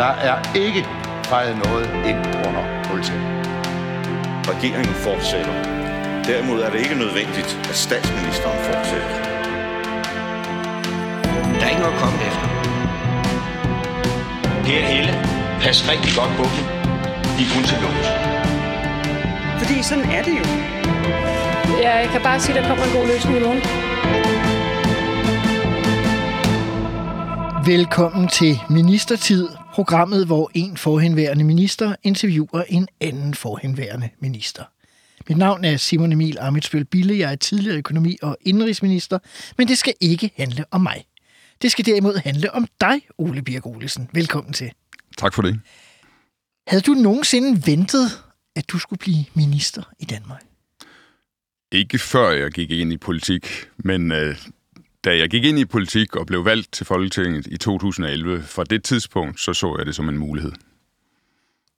Der er ikke fejret noget ind under politiet. Regeringen fortsætter. Derimod er det ikke nødvendigt, at statsministeren fortsætter. Der er ikke noget at komme efter. Per Helle, pas rigtig godt på dem. De er kun til lås. Fordi sådan er det jo. Jeg kan bare sige, at der kommer en god løsning i morgen. Velkommen til Ministertid, programmet, hvor en forhenværende minister interviewer en anden forhenværende minister. Mit navn er Simon Emil Amitsbøl Bille, jeg er tidligere økonomi- og indrigsminister, men det skal ikke handle om mig. Det skal derimod handle om dig, Ole Birk Olesen. Velkommen til. Tak for det. Havde du nogensinde ventet, at du skulle blive minister i Danmark? Ikke før jeg gik ind i politik, men øh, da jeg gik ind i politik og blev valgt til Folketinget i 2011, fra det tidspunkt, så så jeg det som en mulighed.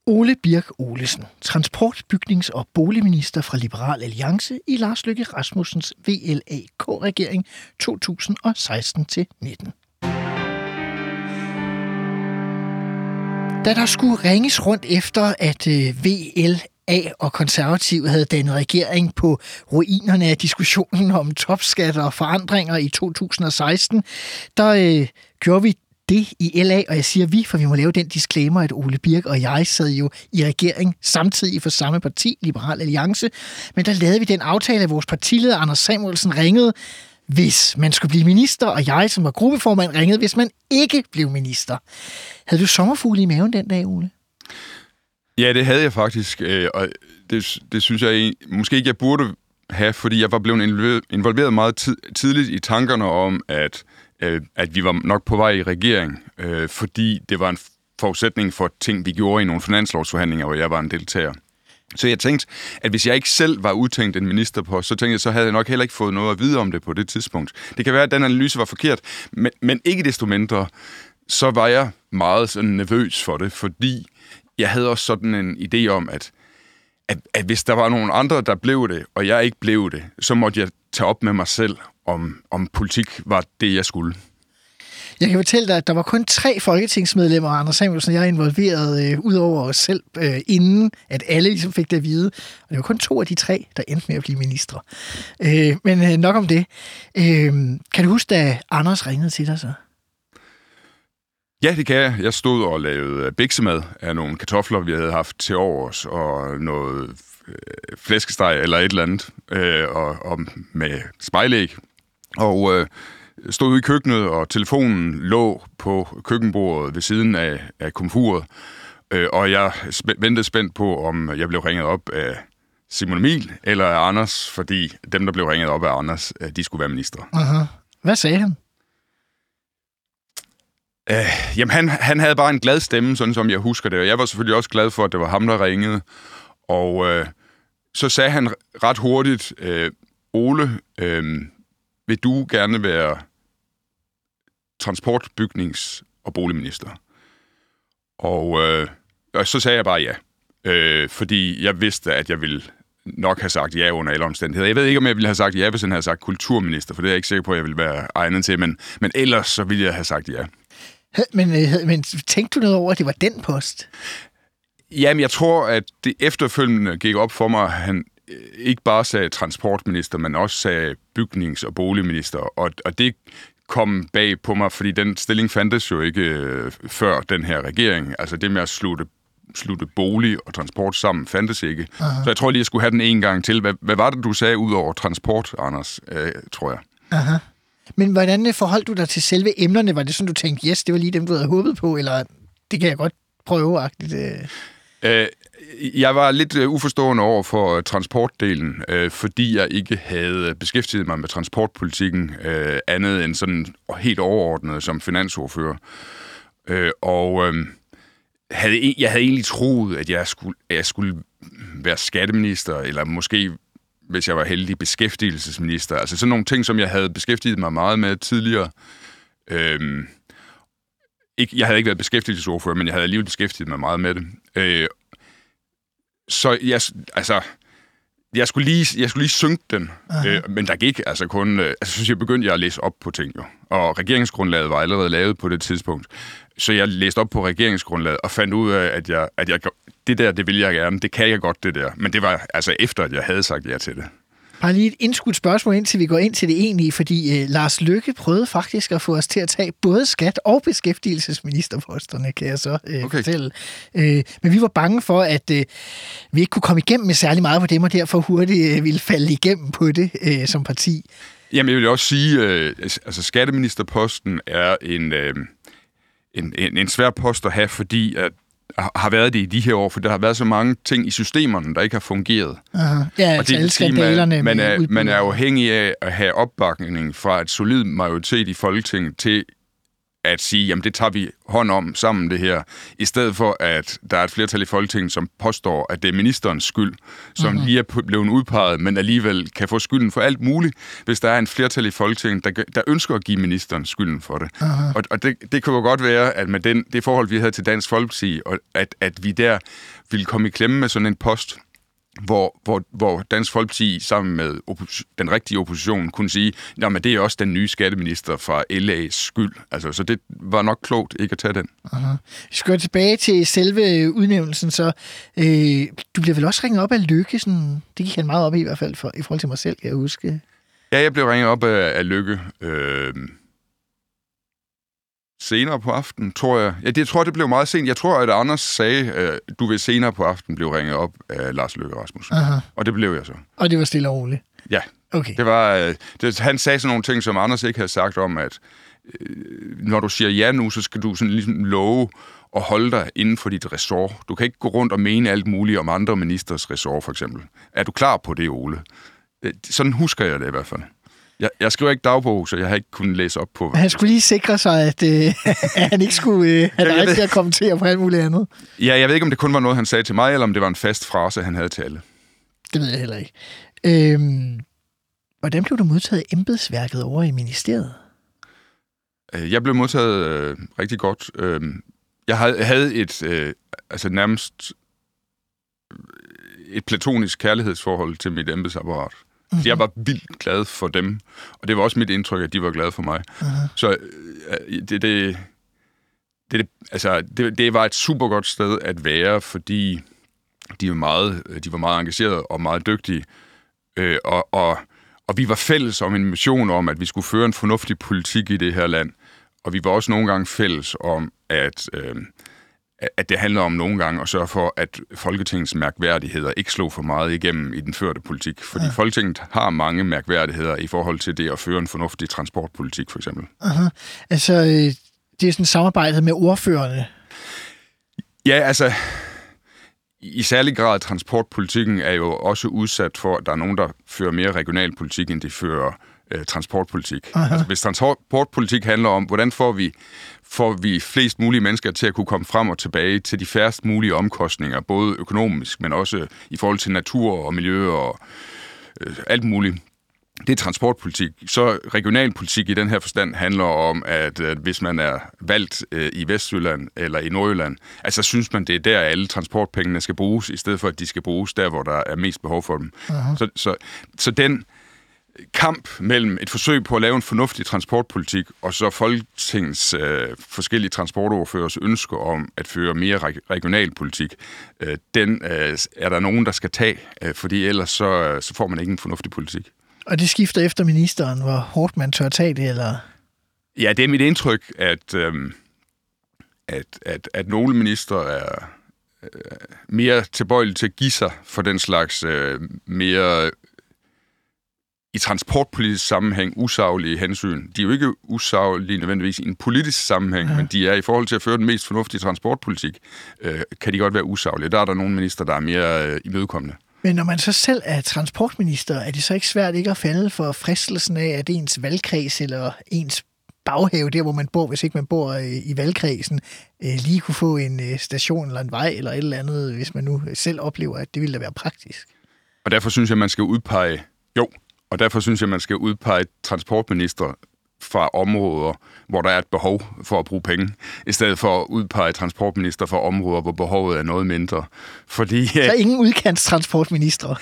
Ole Birk Olesen, transport-, bygnings- og boligminister fra Liberal Alliance i Lars Løkke Rasmussens VLAK-regering 2016-19. Da der skulle ringes rundt efter, at øh, VL VLA og konservative havde dannet regering på ruinerne af diskussionen om topskatter og forandringer i 2016, der øh, gjorde vi det i LA, og jeg siger vi, for vi må lave den disclaimer, at Ole Birk og jeg sad jo i regering samtidig for samme parti, Liberal Alliance, men der lavede vi den aftale, at vores partileder Anders Samuelsen ringede, hvis man skulle blive minister, og jeg, som var gruppeformand, ringede, hvis man ikke blev minister. Havde du sommerfugle i maven den dag, Ole? Ja, det havde jeg faktisk, øh, og det, det synes jeg måske ikke, jeg burde have, fordi jeg var blevet involveret meget tid, tidligt i tankerne om, at, øh, at vi var nok på vej i regering, øh, fordi det var en forudsætning for ting, vi gjorde i nogle finanslovsforhandlinger, hvor jeg var en deltager. Så jeg tænkte, at hvis jeg ikke selv var udtænkt en minister på, så tænkte jeg, så havde jeg nok heller ikke fået noget at vide om det på det tidspunkt. Det kan være, at den analyse var forkert, men, men ikke desto mindre, så var jeg meget sådan nervøs for det, fordi jeg havde også sådan en idé om, at, at, at hvis der var nogen andre, der blev det, og jeg ikke blev det, så måtte jeg tage op med mig selv, om, om politik var det, jeg skulle. Jeg kan fortælle dig, at der var kun tre folketingsmedlemmer, Anders Samuelsen og jeg involveret, øh, ud over os selv, øh, inden at alle ligesom fik det at vide. Og det var kun to af de tre, der endte med at blive ministre. Øh, men øh, nok om det. Øh, kan du huske, da Anders ringede til dig så? Ja, det kan jeg. Jeg stod og lavede øh, biksemad af nogle kartofler, vi havde haft til overs, og noget øh, flæskesteg eller et eller andet, øh, og, og med spejlæg. Og øh, stod ude i køkkenet, og telefonen lå på køkkenbordet ved siden af, af komfuret. Øh, og jeg sp- ventede spændt på, om jeg blev ringet op af Simon Emil eller af Anders, fordi dem, der blev ringet op af Anders, øh, de skulle være ministre. Aha. Hvad sagde han? Øh, jamen, han, han havde bare en glad stemme, sådan som jeg husker det. Og jeg var selvfølgelig også glad for, at det var ham, der ringede. Og øh, så sagde han ret hurtigt, øh, Ole, øh, vil du gerne være transport-, bygnings- og boligminister? Og, øh, og så sagde jeg bare ja. Øh, fordi jeg vidste, at jeg ville nok have sagt ja under alle omstændigheder. Jeg ved ikke, om jeg ville have sagt ja, hvis han havde sagt kulturminister, for det er jeg ikke sikker på, at jeg ville være egnet til, men, men ellers så ville jeg have sagt ja. Men, øh, men tænkte du noget over, at det var den post? Jamen, jeg tror, at det efterfølgende gik op for mig, at han øh, ikke bare sagde transportminister, men også sagde bygnings- og boligminister. Og, og det kom bag på mig, fordi den stilling fandtes jo ikke øh, før den her regering. Altså det med at slutte, slutte bolig og transport sammen fandtes ikke. Aha. Så jeg tror lige, jeg skulle have den en gang til. Hvad, hvad var det, du sagde ud over transport, Anders, øh, tror jeg? Aha. Men hvordan øh, forholdt du dig til selve emnerne? Var det sådan, du tænkte, yes, det var lige dem, du havde håbet på, eller det kan jeg godt prøve agtigt? Øh"? øh, jeg var lidt øh, uforstående over for transportdelen, øh, fordi jeg ikke havde beskæftiget mig med transportpolitikken øh, andet end sådan helt overordnet som finansordfører. Øh, og øh, havde, e, jeg havde egentlig troet, at jeg skulle, at jeg skulle være skatteminister, eller måske hvis jeg var heldig, beskæftigelsesminister. Altså sådan nogle ting, som jeg havde beskæftiget mig meget med tidligere. Øhm, ikke, jeg havde ikke været beskæftigelsesordfører, men jeg havde alligevel beskæftiget mig meget med det. Øh, så jeg, altså, jeg skulle lige, jeg skulle lige synke den, øh, men der gik altså kun... Øh, altså, synes jeg begyndte jeg at læse op på ting jo. Og regeringsgrundlaget var allerede lavet på det tidspunkt. Så jeg læste op på regeringsgrundlaget og fandt ud af, at jeg, at jeg, det der, det vil jeg gerne. Det kan jeg godt, det der. Men det var altså efter, at jeg havde sagt ja til det. Bare lige et indskudt spørgsmål, indtil vi går ind til det egentlige, fordi øh, Lars Lykke prøvede faktisk at få os til at tage både skat- og beskæftigelsesministerposterne, kan jeg så øh, Okay. fortælle. Øh, men vi var bange for, at øh, vi ikke kunne komme igennem med særlig meget på dem, og derfor hurtigt øh, ville falde igennem på det øh, som parti. Jamen, jeg vil også sige, øh, altså skatteministerposten er en, øh, en, en, en svær post at have, fordi at har været det i de her år, for der har været så mange ting i systemerne, der ikke har fungeret. Aha. Ja, altså alle vil sige, skandalerne man, man, er, man er afhængig af at have opbakning fra et solid majoritet i Folketinget til at sige, jamen det tager vi hånd om sammen det her, i stedet for at der er et flertal i Folketinget, som påstår, at det er ministerens skyld, som Mhm. lige er blevet udpeget, men alligevel kan få skylden for alt muligt, hvis der er en flertal i Folketinget, der, der ønsker at give ministeren skylden for det. Og, og det, det kunne jo godt være, at med den, det forhold, vi havde til Dansk Folkeparti, og at, at vi der ville komme i klemme med sådan en post, hvor, hvor, hvor Dansk Folkeparti sammen med den rigtige opposition kunne sige, at det er også den nye skatteminister fra LA's skyld. Altså, så det var nok klogt ikke at tage den. Vi skal gå tilbage til selve udnævnelsen, så øh, du bliver vel også ringet op af Lykke, sådan, det gik han meget op i i hvert fald for, i forhold til mig selv, kan jeg huske. Ja, jeg blev ringet op af, af Lykke øh, senere på aftenen, tror jeg. Ja, det jeg tror det blev meget sent. Jeg tror, at Anders sagde, øh, du vil senere på aftenen blive ringet op af Lars Løkke Rasmussen. Aha. Og det blev jeg så. Og det var stille og roligt. Ja, Okay. Det var, øh, det, han sagde sådan nogle ting, som Anders ikke havde sagt om, at øh, når du siger ja nu, så skal du sådan ligesom love at holde dig inden for dit ressort. Du kan ikke gå rundt og mene alt muligt om andre ministers ressort, for eksempel. Er du klar på det, Ole? Øh, Sådan husker jeg det i hvert fald. Jeg, jeg skriver ikke dagbog, så jeg har ikke kunnet læse op på... Han skulle lige sikre sig, at, øh, at han ikke skulle øh, have dig til at kommentere på alt muligt andet. Ja, jeg ved ikke, om det kun var noget, han sagde til mig, eller om det var en fast frase, han havde til alle. Det ved jeg heller ikke. Øhm, hvordan blev du modtaget embedsværket over i ministeriet? Øh, Jeg blev modtaget øh, rigtig godt. Øh, jeg havde, havde et øh, altså nærmest øh, et platonisk kærlighedsforhold til mit embedsapparat. Mm-hmm. Jeg var vildt glad for dem, og det var også mit indtryk, at de var glade for mig. Uh-huh. Så øh, det, det, det, det, altså, det, det var et super godt sted at være, fordi de var meget, de var meget engagerede og meget dygtige. Øh, og, og, og vi var fælles om en mission om, at vi skulle føre en fornuftig politik i det her land. Og vi var også nogle gange fælles om, at, øh, at det handler om nogle gange at sørge for, at Folketingets mærkværdigheder ikke slog for meget igennem i den førte politik. Fordi ja. Folketinget har mange mærkværdigheder i forhold til det at føre en fornuftig transportpolitik, for eksempel. Aha. Altså, øh, det er sådan samarbejdet med ordførerne. Ja, altså, i særlig grad transportpolitikken er jo også udsat for, at der er nogen, der fører mere regionalpolitik, end de fører øh, transportpolitik. Altså, hvis transportpolitik handler om, hvordan får vi, får vi flest mulige mennesker til at kunne komme frem og tilbage til de færrest mulige omkostninger, både økonomisk, men også i forhold til natur og miljø og øh, alt muligt. Det er transportpolitik. Så regionalpolitik i den her forstand handler om, at øh, hvis man er valgt øh, i Vestjylland eller i Nordjylland, altså synes man, det er der, alle transportpengene skal bruges, i stedet for, at de skal bruges der, hvor der er mest behov for dem. Uh-huh. Så, så, så den kamp mellem et forsøg på at lave en fornuftig transportpolitik, og så Folketingets øh, forskellige transportoverførers ønsker om at føre mere reg- regionalpolitik, øh, den øh, er der nogen, der skal tage, øh, fordi ellers så, øh, så får man ikke en fornuftig politik. Og det skifter efter ministeren, hvor hårdt man tør tage det, eller... Ja, det er mit indtryk, at, øhm, at, at, at nogle minister er øh, mere tilbøjelige til at give sig for den slags øh, mere i transportpolitisk sammenhæng usaglige hensyn. De er jo ikke usaglige nødvendigvis i en politisk sammenhæng, ja. men de er i forhold til at føre den mest fornuftige transportpolitik, øh, kan de godt være usaglige. Der er der nogle minister, der er mere øh, imødekommende. Men når man så selv er transportminister, er det så ikke svært ikke at falde for fristelsen af, at ens valgkreds eller ens baghave, der hvor man bor, hvis ikke man bor øh, i valgkredsen, øh, lige kunne få en øh, station eller en vej eller et eller andet, hvis man nu selv oplever, at det ville da være praktisk. Og derfor synes jeg, man skal udpege, jo, og derfor synes jeg, man skal udpege transportminister fra områder, hvor der er et behov for at bruge penge, i stedet for at udpege transportminister for områder, hvor behovet er noget mindre. Fordi Der er ingen udkantstransportministre.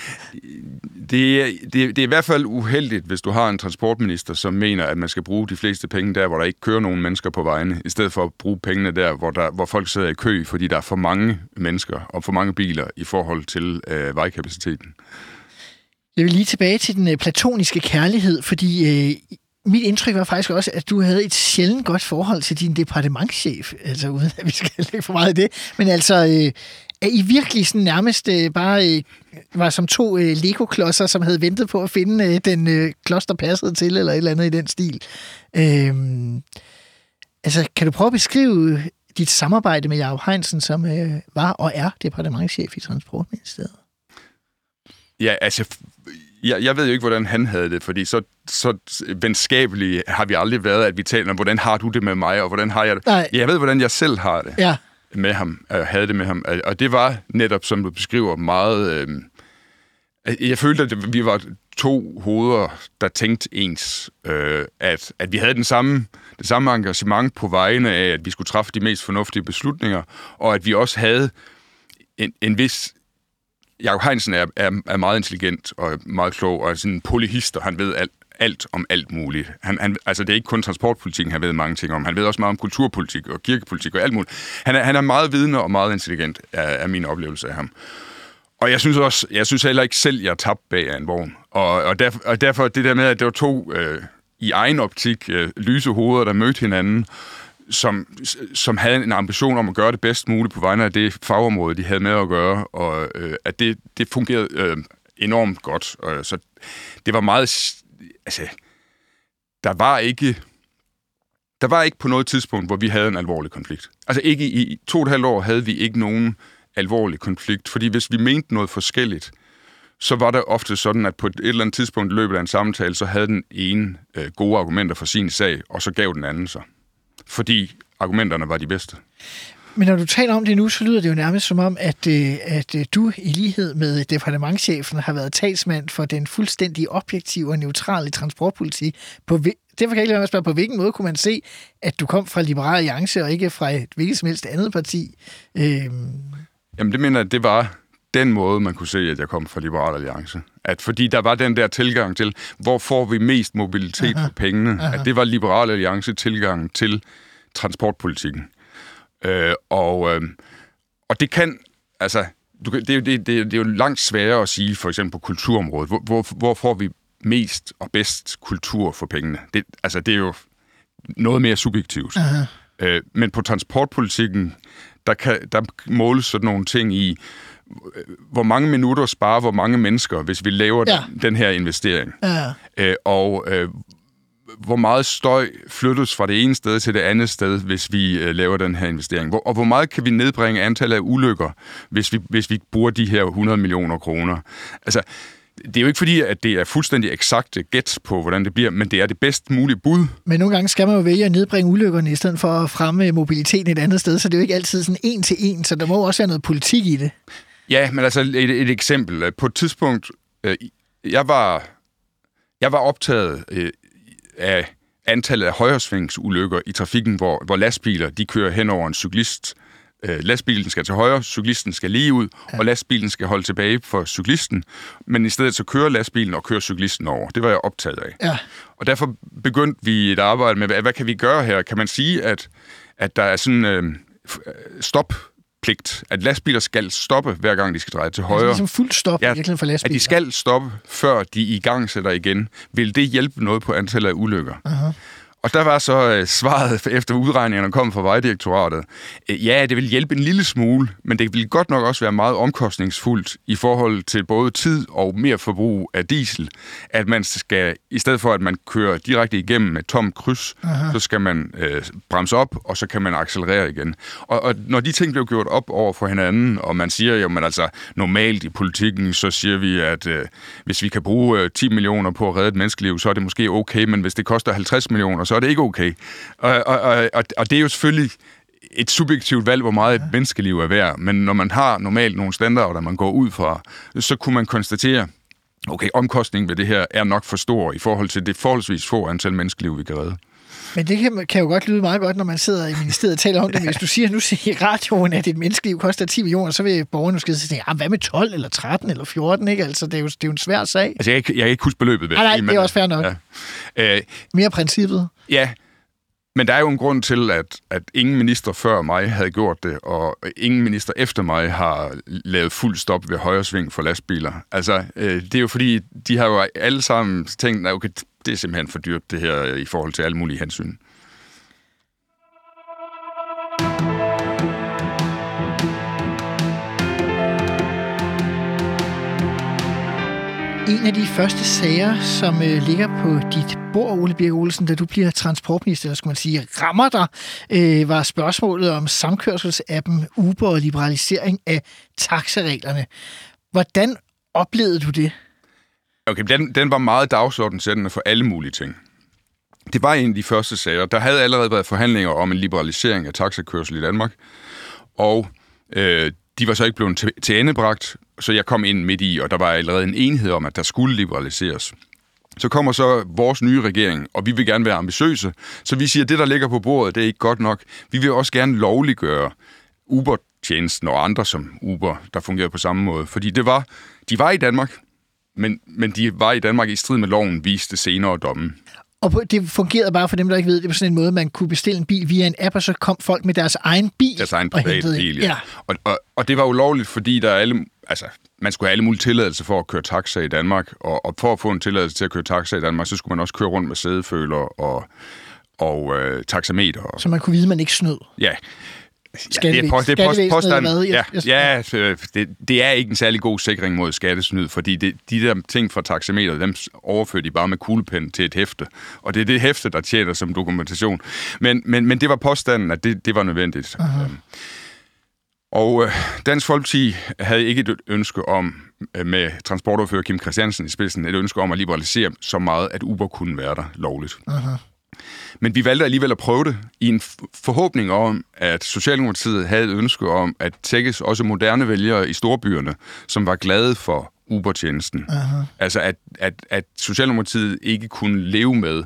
det, det, er- det er i hvert fald uheldigt, hvis du har en transportminister, som mener, at man skal bruge de fleste penge der, hvor der ikke kører nogen mennesker på vejene, i stedet for at bruge pengene der, hvor, der, hvor folk sidder i kø, fordi der er for mange mennesker og for mange biler i forhold til øh, vejkapaciteten. Jeg vil lige tilbage til den øh, platoniske kærlighed, fordi øh, mit indtryk var faktisk også, at du havde et sjældent godt forhold til din departementschef, altså uden at vi skal lægge for meget i det, men altså, øh, er I virkelig sådan nærmest øh, bare øh, var som to øh, Lego-klodser, som havde ventet på at finde øh, den øh, klods, der passede til, eller et eller andet i den stil? Øh, altså, kan du prøve at beskrive dit samarbejde med Jacob Heinsen, som øh, var og er departementschef i Transportministeriet? Ja, altså, jeg, jeg ved jo ikke, hvordan han havde det, fordi så, så venskabelige har vi aldrig været, at vi taler om, hvordan har du det med mig, og hvordan har jeg det? Nej. Jeg ved, hvordan jeg selv har det. Ja, med ham, øh, havde det med ham. Og det var netop, som du beskriver, meget... Øh, jeg følte, at vi var to hoveder, der tænkte ens. Øh, at, at vi havde den samme, det samme engagement på vegne af, at vi skulle træffe de mest fornuftige beslutninger, og at vi også havde en, en vis... Jakob Heinsen er, er, er meget intelligent og meget klog, og er sådan en polyhist, og han ved alt, alt om alt muligt. Han, han, altså, det er ikke kun transportpolitikken, han ved mange ting om. Han ved også meget om kulturpolitik og kirkepolitik og alt muligt. Han er, han er meget vidende og meget intelligent, er, er min oplevelse af ham. Og jeg synes også, jeg synes heller ikke selv, jeg tabte bag af en vogn. Og, og, derfor, og derfor det der med, at det var to øh, i egen optik øh, lyse hoveder, der mødte hinanden, som, som havde en ambition om at gøre det bedst muligt på vegne af det fagområde, de havde med at gøre, og øh, at det, det fungerede øh, enormt godt. Og, så det var meget... Altså, der var ikke... Der var ikke på noget tidspunkt, hvor vi havde en alvorlig konflikt. Altså ikke i, i to og et halvt år havde vi ikke nogen alvorlig konflikt, fordi hvis vi mente noget forskelligt, så var det ofte sådan, at på et eller andet tidspunkt i løbet af en samtale, så havde den ene øh, gode argumenter for sin sag, og så gav den anden sig. Fordi argumenterne var de bedste. Men når du taler om det nu, så lyder det jo nærmest som om, at, øh, at øh, du i lighed med departementchefen har været talsmand for den fuldstændig objektive og neutrale transportpolitik. På, derfor kan jeg ikke lade spørge, på hvilken måde kunne man se, at du kom fra Liberal Alliance og ikke fra et hvilket som helst andet parti? Øhm, Jamen det mener jeg, det var den måde, man kunne se, at jeg kom fra Liberal Alliance. At fordi der var den der tilgang til, hvor får vi mest mobilitet for pengene, at det var Liberal Alliance tilgangen til transportpolitikken. Øh, og, øh, og det kan, altså, du det, er jo, det, det, det er jo langt sværere at sige, for eksempel på kulturområdet, hvor, hvor, hvor får vi mest og bedst kultur for pengene? Det, altså, det er jo noget mere subjektivt. Øh, men på transportpolitikken, der, kan, der måles sådan nogle ting i, hvor mange minutter sparer hvor mange mennesker, hvis vi laver Ja. den, den her investering. ja. Øh, og øh, hvor meget støj flyttes fra det ene sted til det andet sted, hvis vi øh, laver den her investering? Hvor, og hvor meget kan vi nedbringe antallet af ulykker, hvis vi, hvis vi bruger de her 100 millioner kroner? Altså, det er jo ikke fordi, at det er fuldstændig eksakte gæt på, hvordan det bliver, men det er det bedst mulige bud. Men nogle gange skal man jo vælge at nedbringe ulykkerne, i stedet for at fremme mobiliteten et andet sted, så det er jo ikke altid sådan en til en, så der må også være noget politik i det. Ja, men altså et, et eksempel. På et tidspunkt, øh, jeg var, jeg var optaget øh, af antallet af højresvingsulykker i trafikken, hvor, hvor lastbiler de kører hen over en cyklist. Øh, lastbilen skal til højre, cyklisten skal lige ud, ja. og lastbilen skal holde tilbage for cyklisten. Men i stedet så kører lastbilen og kører cyklisten over. Det var jeg optaget af. Ja. Og derfor begyndte vi et arbejde med, hvad, hvad kan vi gøre her? Kan man sige, at, at der er sådan øh, f- stoppligt, at lastbiler skal stoppe, hver gang de skal dreje til Det er højre? ligesom fuld stop ja, for at lastbiler. de skal stoppe, før de i gang sætter igen. Vil det hjælpe noget på antallet af ulykker? Aha. Og der var så øh, svaret efter udregningerne kom fra Vejdirektoratet. Øh, ja, det vil hjælpe en lille smule, men det vil godt nok også være meget omkostningsfuldt i forhold til både tid og mere forbrug af diesel, at man skal, i stedet for at man kører direkte igennem med tom kryds, Aha. så skal man øh, bremse op, og så kan man accelerere igen. Og, og når de ting blev gjort op over for hinanden, og man siger jo, men altså normalt i politikken, så siger vi, at øh, hvis vi kan bruge øh, 10 millioner på at redde et menneskeliv, så er det måske okay, men hvis det koster 50 millioner, så er det ikke okay. Og, og, og, og, det er jo selvfølgelig et subjektivt valg, hvor meget et menneskeliv er værd, men når man har normalt nogle standarder, man går ud fra, så kunne man konstatere, okay, omkostningen ved det her er nok for stor i forhold til det forholdsvis få antal menneskeliv, vi kan redde. Men det kan, kan jo godt lyde meget godt, når man sidder i ministeriet og taler om det. Men hvis du siger nu siger i radioen, at et menneskeliv koster 10 millioner, så vil borgerne måske sige, ah, hvad med 12 eller 13 eller 14? Ikke? Altså, det, er jo, det er jo en svær sag. Altså, jeg, jeg kan ikke huske beløbet. jeg Nej, nej, det er også fair nok. Ja. Øh, Mere princippet. Ja, men der er jo en grund til, at, at ingen minister før mig havde gjort det, og ingen minister efter mig har lavet fuld stop ved højre sving for lastbiler. Altså, øh, det er jo fordi, de har jo alle sammen tænkt, at okay, det er simpelthen for dyrt, det her, i forhold til alle mulige hensyn. En af de første sager, som øh, ligger på dit bord, Ole Birk Olsen, da du bliver transportminister, eller skulle man sige, rammer dig, øh, var spørgsmålet om samkørselsappen Uber og liberalisering af taxareglerne. Hvordan oplevede du det? Okay, den, den var meget dagsordensættende for alle mulige ting. Det var en af de første sager. Der havde allerede været forhandlinger om en liberalisering af taxakørsel i Danmark, og øh, de var så ikke blevet til, til endebragt, så jeg kom ind midt i, og der var allerede en enighed om, at der skulle liberaliseres. Så kommer så vores nye regering, og vi vil gerne være ambitiøse, så vi siger, at det, der ligger på bordet, det er ikke godt nok. Vi vil også gerne lovliggøre Uber-tjenesten og andre som Uber, der fungerer på samme måde. Fordi det var, de var i Danmark, men, men de var i Danmark i strid med loven, viste senere dommen. Og på- det fungerede bare for dem, der ikke ved, det var sådan en måde, man kunne bestille en bil via en app, og så kom folk med deres egen bil Deres egen private bil, ind. ja. Og, og, og det var ulovligt, fordi der er alle, altså, man skulle have alle mulige tilladelser for at køre taxa i Danmark, og, og for at få en tilladelse til at køre taxa i Danmark, så skulle man også køre rundt med sædeføler og, og øh, taxameter. Og, Så man kunne vide, at man ikke snød. ja, Skattevæsen- det er, post, det er post, påstand, ja, ja øh, det, det er ikke en særlig god sikring mod skattesnyd, fordi det, de der ting fra taxameter, dem overfører de bare med kuglepen til et hæfte, og det er det hæfte, der tjener som dokumentation. Men, men, men det var påstanden, at det, det var nødvendigt. Øhm, Og øh, Dansk Folkeparti havde ikke et ønske om, øh, med transportoverfører Kim Christiansen i spidsen, et ønske om at liberalisere så meget, at Uber kunne være der lovligt. Men vi valgte alligevel at prøve det i en forhåbning om, at Socialdemokratiet havde et ønske om at tækkes også moderne vælgere i storbyerne, som var glade for Uber-tjenesten. Uh-huh. Altså at, at, at Socialdemokratiet ikke kunne leve med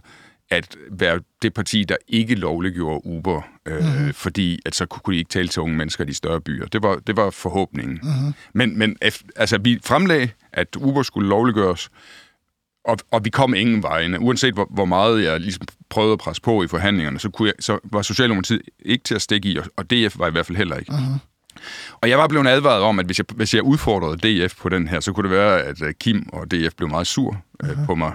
at være det parti, der ikke lovliggjorde Uber, øh, uh-huh. fordi at så kunne de ikke tale til unge mennesker i de større byer. Det var, det var forhåbningen. Uh-huh. Men, men altså, vi fremlagde, at Uber skulle lovliggøres, og, og vi kom ingen vegne. Uanset hvor, hvor meget jeg ligesom prøvede at presse på i forhandlingerne, så, kunne jeg, så var Socialdemokratiet ikke til at stikke i, og, og DF var i hvert fald heller ikke. Uh-huh. Og jeg var blevet advaret om, at hvis jeg, hvis jeg udfordrede DF på den her, så kunne det være, at øh, Kim og DF blev meget sur uh-huh. på mig.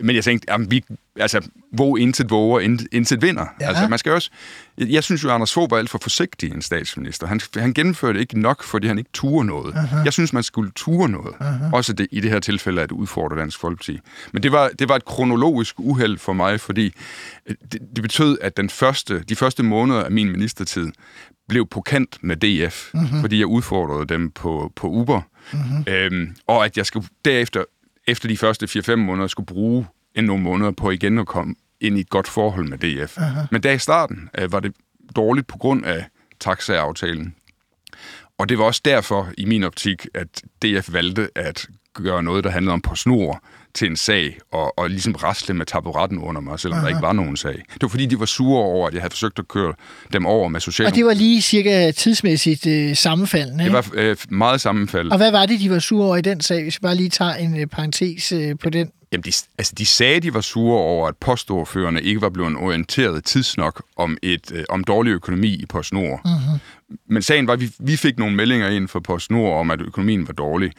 Men jeg tænkte, jamen, vi, altså, hvor intet våger, intet, vinder. Ja. Altså, man skal også... Jeg, synes jo, Anders Fogh var alt for forsigtig en statsminister. Han, han gennemførte ikke nok, fordi han ikke turde noget. Uh-huh. Jeg synes, man skulle ture noget. Uh-huh. Også det, i det her tilfælde at udfordre Dansk Folkeparti. Men det var, det var et kronologisk uheld for mig, fordi øh, det, det betød, at den første, de første måneder af min ministertid blev på kant med DF, uh-huh. fordi jeg udfordrede dem på, på Uber. Uh-huh. Øhm, og at jeg skulle derefter efter de første 4-5 måneder skulle bruge en nogle måneder på igen at komme ind i et godt forhold med DF. Aha. Men der i starten øh, var det dårligt på grund af taxaaftalen. Og det var også derfor, i min optik, at DF valgte at gøre noget, der handlede om på snor til en sag, og, og ligesom rasle med taburetten under mig, selvom Aha. der ikke var nogen sag. Det var fordi, de var sure over, at jeg havde forsøgt at køre dem over med Og sociale... det var lige cirka tidsmæssigt øh, sammenfaldende. det var øh, meget sammenfald. Og hvad var det, de var sure over i den sag, hvis vi bare lige tager en øh, parentes øh, på den? Jamen, de, altså, de sagde, de var sure over, at postordførerne ikke var blevet orienteret tidsnok om, et, øh, om dårlig økonomi i PostNord. Mm-hmm. Men sagen var, at vi, vi fik nogle meldinger ind fra PostNord om, at økonomien var dårlig.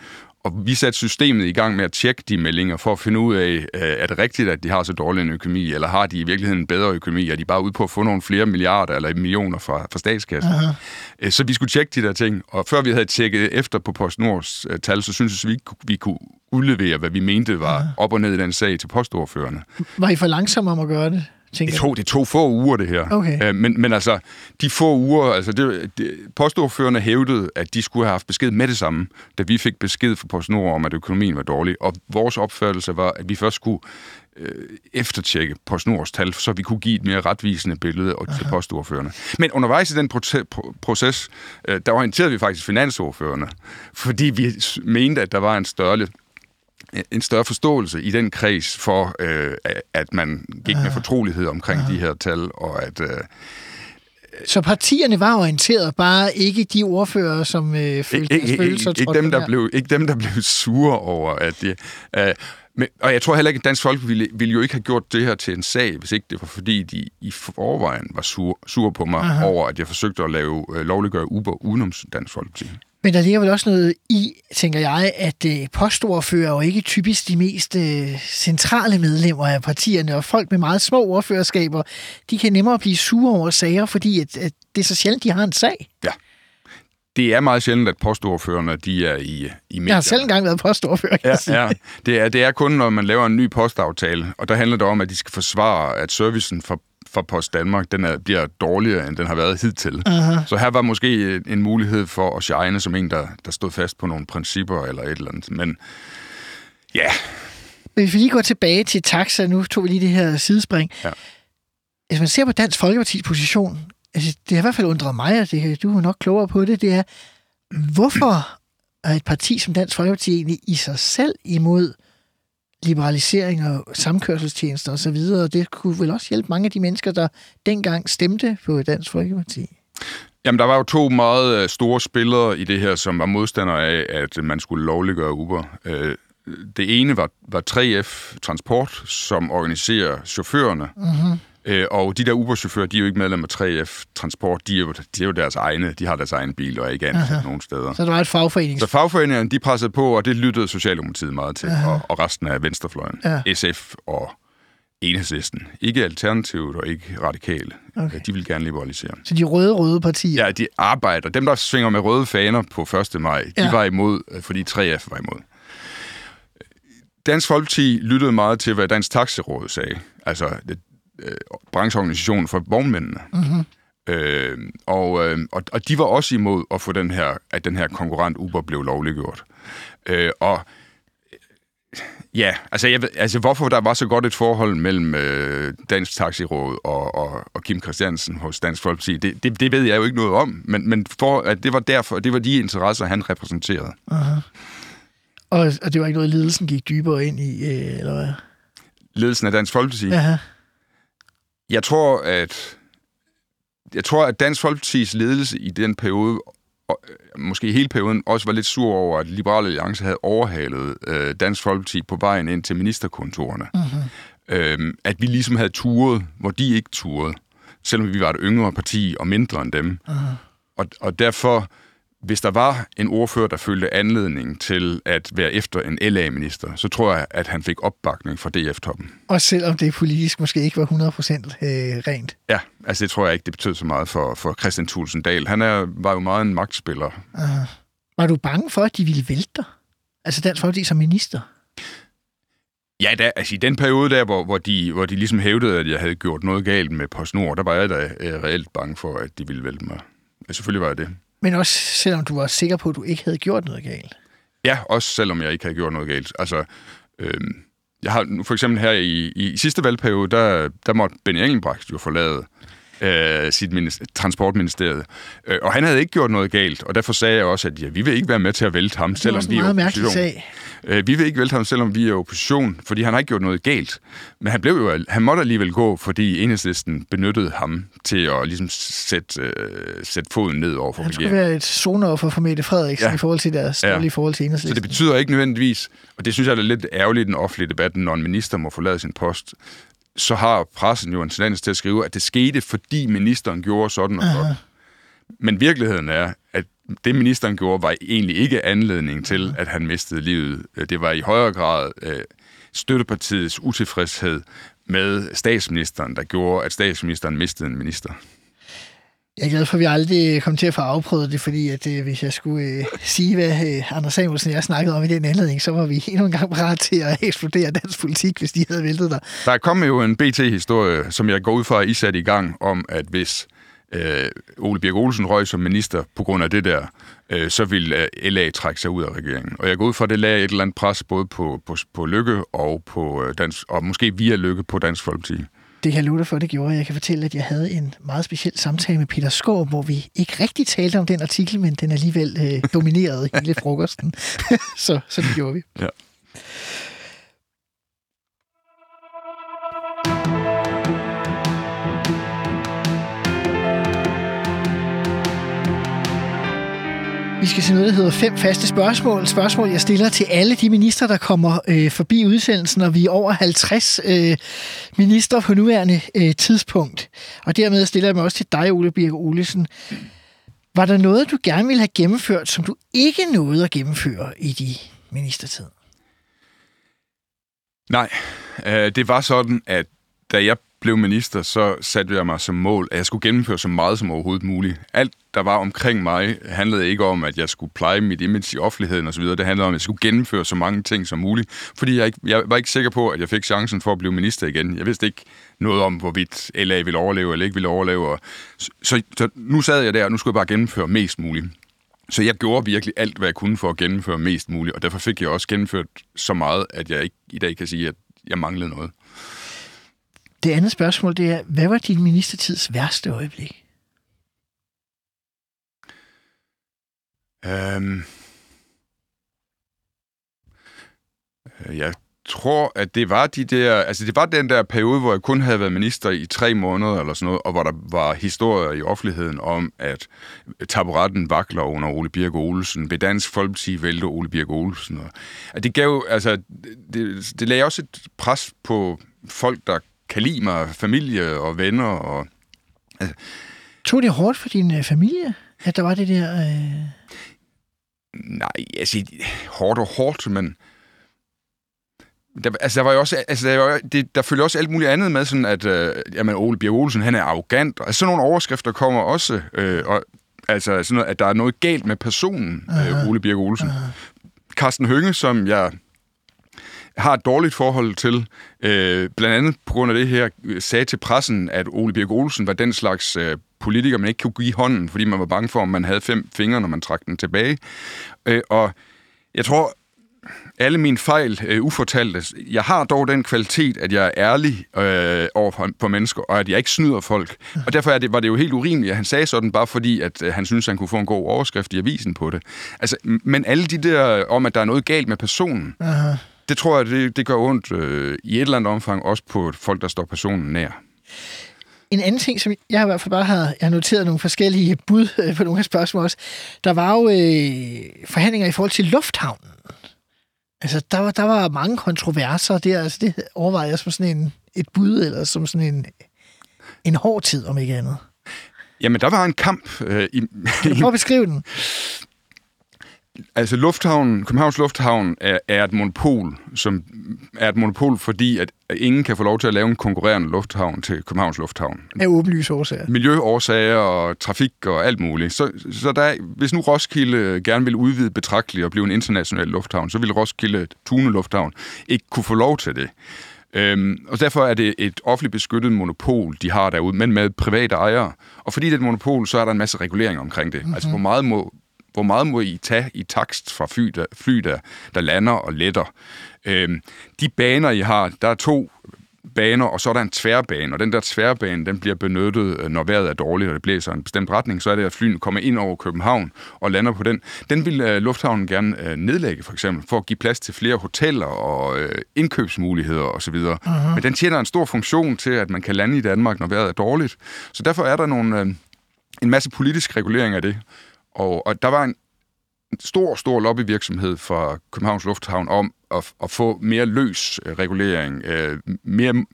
Og vi satte systemet i gang med at tjekke de meldinger for at finde ud af, øh, er det rigtigt, at de har så dårlig en økonomi, eller har de i virkeligheden en bedre økonomi? Er de bare ude på at få nogle flere milliarder eller millioner fra, fra statskassen? Uh-huh. Så vi skulle tjekke de der ting, og før vi havde tjekket efter på PostNords øh, tal, så synes vi, vi kunne udlevere, hvad vi mente var uh-huh. op og ned i den sag til postordførerne. Var I for langsomme om at gøre det? Tænker Det tog, det tog få uger, det her. Okay. Øh, men, men altså, de få uger, altså det, det, postordførerne hævdede, at de skulle have haft besked med det samme, da vi fik besked fra PostNord om, at økonomien var dårlig. Og vores opfattelse var, at vi først skulle øh, eftertjekke PostNords tal, så vi kunne give et mere retvisende billede Aha. til postordførerne. Men undervejs i den proce- pro- proces, øh, der orienterede vi faktisk finansordførerne, fordi vi mente, at der var en større en større forståelse i den kreds for, øh, at man gik med fortrolighed omkring de her tal, og at... Øh, Så partierne var orienteret, bare ikke de ordfører, som øh, følte ikke, ikke, følelser ikke, ikke, dem, der blev, ikke dem, der blev sure over, at det... Øh, men, og jeg tror heller ikke, at Dansk Folk ville, ville jo ikke have gjort det her til en sag, hvis ikke det var fordi, de i forvejen var sur, sur på mig Aha. over, at jeg forsøgte at lave øh, lovliggøre Uber udenom Dansk Folkeparti. Men der ligger vel også noget i, tænker jeg, at øh, postordfører er jo ikke typisk de mest øh, centrale medlemmer af partierne, og folk med meget små ordførerskaber, de kan nemmere blive sure over sager, fordi at, at det er så sjældent, de har en sag. Det er meget sjældent, at postordførerne de er i, i medierne. Jeg har selv engang været postordfører, Ja, ja. Det, er, det er kun, når man laver en ny postaftale, og der handler det om, at de skal forsvare, at servicen for, for Post Danmark den er, bliver dårligere, end den har været hidtil. Aha. Så her var måske en, en mulighed for at shine som en, der, der stod fast på nogle principper eller et eller andet. Men ja, Men Hvis vi lige går tilbage til taxa, nu tog vi lige det her sidespring. Ja. Hvis man ser på Dansk Folkepartis position, altså det har i hvert fald undret mig, og det, du er nok klogere på det, det er, hvorfor er et parti som Dansk Folkeparti egentlig i sig selv imod liberalisering og samkørselstjenester osv., og det kunne vel også hjælpe mange af de mennesker, der dengang stemte på Dansk Folkeparti. Jamen, der var jo to meget øh, store spillere i det her, som var modstandere af, at man skulle lovliggøre Uber. Øh, Det ene var, var 3F Transport, som organiserer chaufførerne. Mm-hmm. Og de der Uber-chauffører, de er jo ikke medlem af 3F Transport. De er, jo, de er jo deres egne. De har deres egen bil og er ikke ansat uh-huh. nogen steder. Så der var et fagforenings... Så fagforeningerne, de pressede på, og det lyttede Socialdemokratiet meget til, og, og resten af venstrefløjen. Ja. SF og Enhedslisten. Ikke Alternativet og ikke Radikale. Okay. De vil gerne liberalisere. Så de røde-røde partier. Ja, de arbejder. Dem, der svinger med røde faner på 1. maj, de Ja. var imod, øh, fordi 3F var imod. Dansk Folkeparti lyttede meget til, hvad Dansk Taxiråd sagde. Altså øh, brancheorganisationen for vognmændene. Mm-hmm. Øh, og, øh, og, og de var også imod at få den her, at den her konkurrent Uber blev lovliggjort. Øh, og Ja, altså, jeg ved, altså hvorfor der var så godt et forhold mellem øh, Dansk Taxiråd og, og, og Kim Christiansen hos Dansk Folkeparti, det, det, det ved jeg jo ikke noget om, men, men for, at det var derfor, det var de interesser, han repræsenterede. Og, og det var ikke noget, ledelsen gik dybere ind i, øh, eller hvad? Ledelsen af Dansk Folkeparti. Ja. Aha. Jeg tror, at jeg tror, at Dansk Folkepartis ledelse i den periode, og øh, måske hele perioden, også var lidt sur over, at Liberale Alliance havde overhalet øh, Dansk Folkeparti på vejen ind til ministerkontorerne. Mm-hmm. Øhm, at vi ligesom havde turet, hvor de ikke turede, selvom vi var et yngre parti og mindre end dem. Uh-huh. Og, og derfor, hvis der var en ordfører, der følte anledning til at være efter en LA-minister, så tror jeg, at han fik opbakning fra DF-toppen. Også selvom det politisk måske ikke var 100% øh, rent. Ja, altså det tror jeg ikke, det betød så meget for, for Christian Thulsen Dahl. Han er, var jo meget en magtspiller. Var du bange for, at de ville vælte dig? Altså Dansk Folkeparti som minister? Ja, da, altså i den periode der, hvor, hvor, de, hvor de ligesom hævdede, at jeg havde gjort noget galt med PostNord, der var jeg da øh, reelt bange for, at de ville vælte mig. Ja, selvfølgelig var jeg det. Men også selvom du var sikker på, at du ikke havde gjort noget galt. Ja, også selvom jeg ikke havde gjort noget galt. Altså, øh, jeg har nu for eksempel her i, i sidste valgperiode, der, der måtte Benny Engelbrecht jo forlade øh, sit minist- transportministeriet. Øh, og han havde ikke gjort noget galt, og derfor sagde jeg også, at ja, vi vil ikke være med til at vælte ham, selvom vi er opposition. sag. Øh, vi vil ikke vælte ham, selvom vi er opposition, fordi han har ikke gjort noget galt. Men han, blev jo, han måtte alligevel gå, fordi enhedslisten benyttede ham til at ligesom sætte, øh, sætte foden ned over for Han skulle regeringen. være et zoneoffer for Mette Frederiksen Ja. i forhold til deres Ja. i forhold til Så enhedslisten. det betyder ikke nødvendigvis, og det synes jeg er lidt ærgerligt i den offentlige debat, når en minister må forlade sin post, så har pressen jo en tendens til at skrive, at det skete, fordi ministeren gjorde sådan og sådan. Men virkeligheden er, at det ministeren gjorde, var egentlig ikke anledning til, at han mistede livet. Det var i højere grad øh, støttepartiets utilfredshed med statsministeren, der gjorde, at statsministeren mistede en minister. Jeg er glad for, at vi aldrig kom til at få afprøvet det, fordi at, øh, hvis jeg skulle øh, sige, hvad øh, Anders Samuelsen og jeg snakkede om i den anledning, så var vi endnu en gang parat til at eksplodere dansk politik, hvis de havde væltet dig. Der kom jo en BT-historie, som jeg går ud fra, at I satte i gang, om at hvis øh, Ole Birk Olsen røg som minister på grund af det der, øh, så ville øh, LA trække sig ud af regeringen. Og jeg går ud fra, at det lagde et eller andet pres både på, på, på Lykke og, på øh, dansk, og måske via Lykke på Dansk Folkeparti. Det kan jeg love dig for, det gjorde. Jeg kan fortælle, at jeg havde en meget speciel samtale med Peter Skov, hvor vi ikke rigtig talte om den artikel, men den alligevel øh, dominerede hele frokosten. så, så det gjorde vi. Ja. Vi skal se noget, der hedder fem faste spørgsmål. Spørgsmål, jeg stiller til alle de minister, der kommer øh, forbi udsendelsen, og vi er over 50 øh, minister på nuværende øh, tidspunkt. Og dermed stiller jeg mig også til dig, Ole Birk Olesen. Var der noget, du gerne ville have gennemført, som du ikke nåede at gennemføre i de ministertid? Nej, øh, det var sådan, at da jeg blev minister, så satte jeg mig som mål, at jeg skulle gennemføre så meget som overhovedet muligt. Alt, der var omkring mig, handlede ikke om, at jeg skulle pleje mit image i offentligheden osv. Det handlede om, at jeg skulle gennemføre så mange ting som muligt, fordi jeg, ikke, jeg var ikke sikker på, at jeg fik chancen for at blive minister igen. Jeg vidste ikke noget om, hvorvidt LA ville overleve eller ikke ville overleve. Og så, så, så nu sad jeg der, og nu skulle jeg bare gennemføre mest muligt. Så jeg gjorde virkelig alt, hvad jeg kunne for at gennemføre mest muligt, og derfor fik jeg også gennemført så meget, at jeg ikke i dag kan sige, at jeg manglede noget. Det andet spørgsmål, det er, hvad var din ministertids værste øjeblik? Øhm, øh, jeg tror, at det var de der, altså det var den der periode, hvor jeg kun havde været minister i tre måneder eller sådan noget, og hvor der var historier i offentligheden om, at taburetten vakler under Ole Birk Olsen, ved Dansk Folkeparti vælte Ole Birk Olsen. Og, at det gav, altså, det, det lagde også et pres på folk, der kan lide mig, familie og venner. Og, altså. Tog det hårdt for din øh, familie, at der var det der... Øh... Nej, altså hårdt og hårdt, men... Der, altså, der var jo også, altså, der, var, det, der følger også alt muligt andet med, sådan at, øh, jamen, Ole Bjerg Olsen, han er arrogant, og altså, sådan nogle overskrifter kommer også, øh, og, altså, sådan noget, at der er noget galt med personen, øh, Ole Bjerg Olsen. Uh-huh. Carsten Hønge, som jeg har et dårligt forhold til, øh, blandt andet på grund af det her, sagde til pressen, at Ole Birk Olsen var den slags øh, politiker, man ikke kunne give hånden, fordi man var bange for, om man havde fem fingre, når man trak den tilbage. Øh, og jeg tror, alle mine fejl øh, ufortalte. Jeg har dog den kvalitet, at jeg er ærlig øh, over for, for mennesker, og at jeg ikke snyder folk. Og derfor er det, var det jo helt urimeligt, at han sagde sådan, bare fordi, at øh, han synes han kunne få en god overskrift i avisen på det. Altså, men alle de der om, at der er noget galt med personen, Aha det tror jeg, det, det gør ondt øh, i et eller andet omfang, også på folk, der står personen nær. En anden ting, som jeg i hvert fald bare har, jeg har noteret nogle forskellige bud øh, på nogle af spørgsmål også. Der var jo øh, forhandlinger i forhold til lufthavnen. Altså, der var, der var mange kontroverser der. Altså, det overvejede jeg som sådan en, et bud, eller som sådan en, en hård tid, om ikke andet. Jamen, der var en kamp. Øh, i, kan du prøve at beskrive den? Altså Lufthavnen, Københavns Lufthavn er, er et monopol, som er et monopol, fordi at ingen kan få lov til at lave en konkurrerende lufthavn til Københavns Lufthavn. Af åbenlyse årsager. Miljøårsager og trafik og alt muligt. Så, så der, hvis nu Roskilde gerne vil udvide betragteligt og blive en international lufthavn, så vil Roskilde Tune Lufthavn ikke kunne få lov til det. Øhm, og derfor er det et offentligt beskyttet monopol, de har derude, men med private ejere. Og fordi det er et monopol, så er der en masse regulering omkring det. Mm-hmm. Altså, hvor meget må hvor meget må I tage i takst fra fly, der, fly, der, der lander og letter? Øhm, de baner, I har, der er to baner, og så er der en tværbane, og den der tværbane, den bliver benyttet, øh, når vejret er dårligt, og det blæser en bestemt retning, så er det, at flyene kommer ind over København og lander på den. Den vil uh, lufthavnen gerne uh, nedlægge, for eksempel, for at give plads til flere hoteller og uh, indkøbsmuligheder osv. Uh-huh. Men den tjener en stor funktion til, at man kan lande i Danmark, når vejret er dårligt. Så derfor er der nogle, uh, en masse politisk regulering af det. Og, og der var en stor, stor lobbyvirksomhed fra Københavns Lufthavn om at, at få mere løs øh, regulering, øh, mere,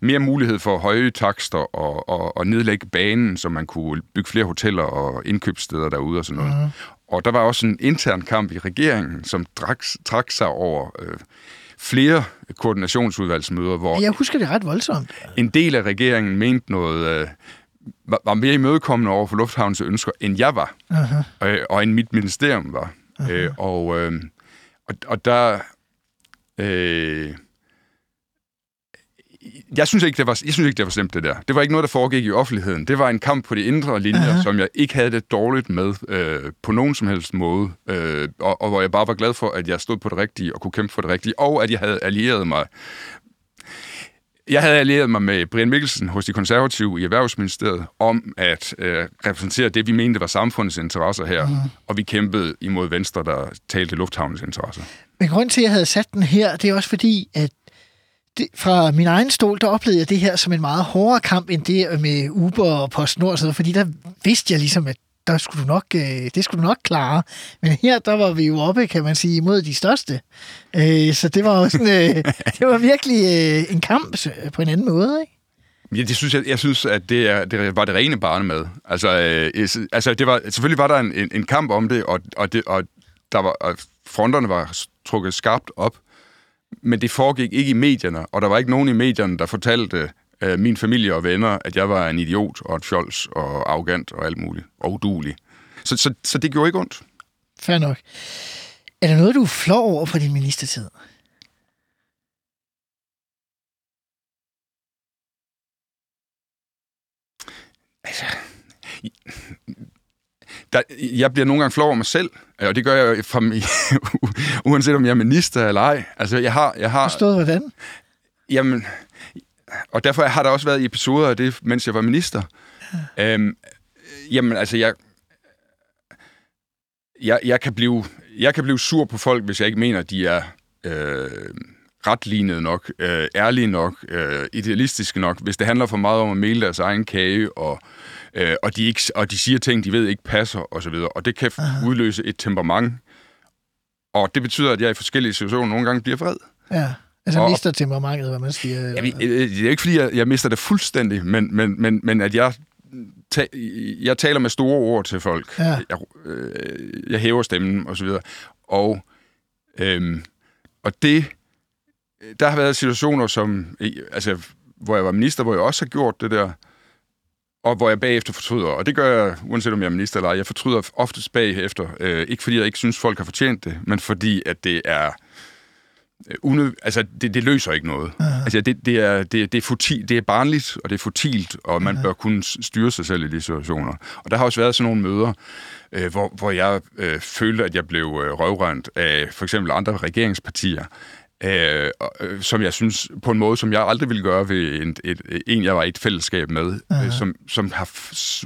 mere mulighed for høje takster og, og, og nedlægge banen, så man kunne bygge flere hoteller og indkøbssteder derude og sådan noget. Uh-huh. Og der var også en intern kamp i regeringen, som trak, trak sig over øh, flere koordinationsudvalgsmøder, hvor... Jeg husker det ret voldsomt. En del af regeringen mente noget... Var, var mere imødekommende over for Lufthavns ønsker, end jeg var, uh-huh. øh, og end mit ministerium var. Uh-huh. Øh, og, øh, og, og der... Øh, jeg synes ikke, det var, jeg synes ikke, det var slemt, det der. Det var ikke noget, der foregik i offentligheden. Det var en kamp på de indre linjer, uh-huh. som jeg ikke havde det dårligt med øh, på nogen som helst måde. Øh, og, og hvor jeg bare var glad for, at jeg stod på det rigtige og kunne kæmpe for det rigtige, og at jeg havde allieret mig jeg havde allieret mig med Brian Mikkelsen hos de konservative i Erhvervsministeriet om at øh, repræsentere det, vi mente var samfundets interesser her, mm. og vi kæmpede imod Venstre, der talte lufthavnens interesser. Men grund til, at jeg havde sat den her, det er også fordi, at det, fra min egen stol, der oplevede jeg det her som en meget hårdere kamp, end det med Uber og PostNord og sådan noget, fordi der vidste jeg ligesom, at der skulle du nok, øh, det skulle du nok klare. Men her, der var vi jo oppe, kan man sige, imod de største. Øh, så det var jo sådan, øh, det var virkelig øh, en kamp øh, på en anden måde, ikke? Ja, det synes jeg, jeg synes, at det, er, det var det rene barne med. Altså, øh, altså det var, selvfølgelig var der en, en, en kamp om det, og, og, det, og, der var, og fronterne var trukket skarpt op, men det foregik ikke i medierne, og der var ikke nogen i medierne, der fortalte øh, min familie og venner, at jeg var en idiot og et fjols og arrogant og alt muligt, og udulig. Så, så, så det gjorde ikke ondt. Fair nok. Er der noget, du flov over på din ministertid? Altså, der, jeg bliver nogle gange flov over mig selv, og det gør jeg fra, uanset om jeg er minister eller ej. Altså, jeg har... Jeg har Forstået hvordan? Jamen, og derfor har der også været episoder af det, mens jeg var minister. Ja. Øhm, jamen, altså, jeg, jeg, jeg, kan blive, jeg kan blive sur på folk, hvis jeg ikke mener, de er øh, retlignede nok, øh, ærlige nok, øh, idealistiske nok, hvis det handler for meget om at male deres egen kage, og, øh, og, de ikke, og de siger ting, de ved ikke passer, osv. Og, og det kan Aha. udløse et temperament, og det betyder, at jeg i forskellige situationer nogle gange bliver vred. Ja. Altså og, mister temperamentet, hvad man siger. Ja, det er ikke, fordi jeg, jeg mister det fuldstændig, men, men, men, men at jeg, ta, jeg taler med store ord til folk. Ja. Jeg, øh, jeg hæver stemmen, og så videre. Og, øhm, og det, der har været situationer, som, altså, hvor jeg var minister, hvor jeg også har gjort det der, og hvor jeg bagefter fortryder. Og det gør jeg, uanset om jeg er minister eller ej. Jeg fortryder oftest bagefter. Øh, ikke fordi jeg ikke synes, folk har fortjent det, men fordi, at det er Øh, unød, altså, det, det løser ikke noget. Uh-huh. Altså, det, det, er, det, det, er futil, det er barnligt, og det er futilt, og man uh-huh. bør kunne styre sig selv i de situationer. Og der har også været sådan nogle møder, øh, hvor, hvor jeg øh, følte, at jeg blev øh, røvrent af for eksempel andre regeringspartier, øh, øh, som jeg synes, på en måde, som jeg aldrig ville gøre ved en, et, en jeg var i et fællesskab med, uh-huh. øh, som, som har,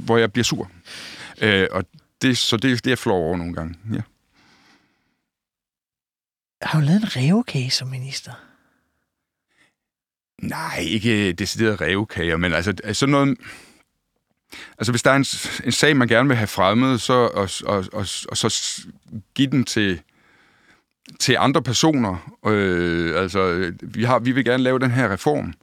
hvor jeg bliver sur. Øh, og det, så det, det er flår over nogle gange, ja har jo lavet en revkage som minister? Nej, ikke decideret revkager, men altså øh, sådan noget... Altså hvis der er en, en sag, man gerne vil have fremmet, så, og, og, og, og så give den til, til andre personer. Øh, altså, øh, vi, har, vi vil gerne lave den her reform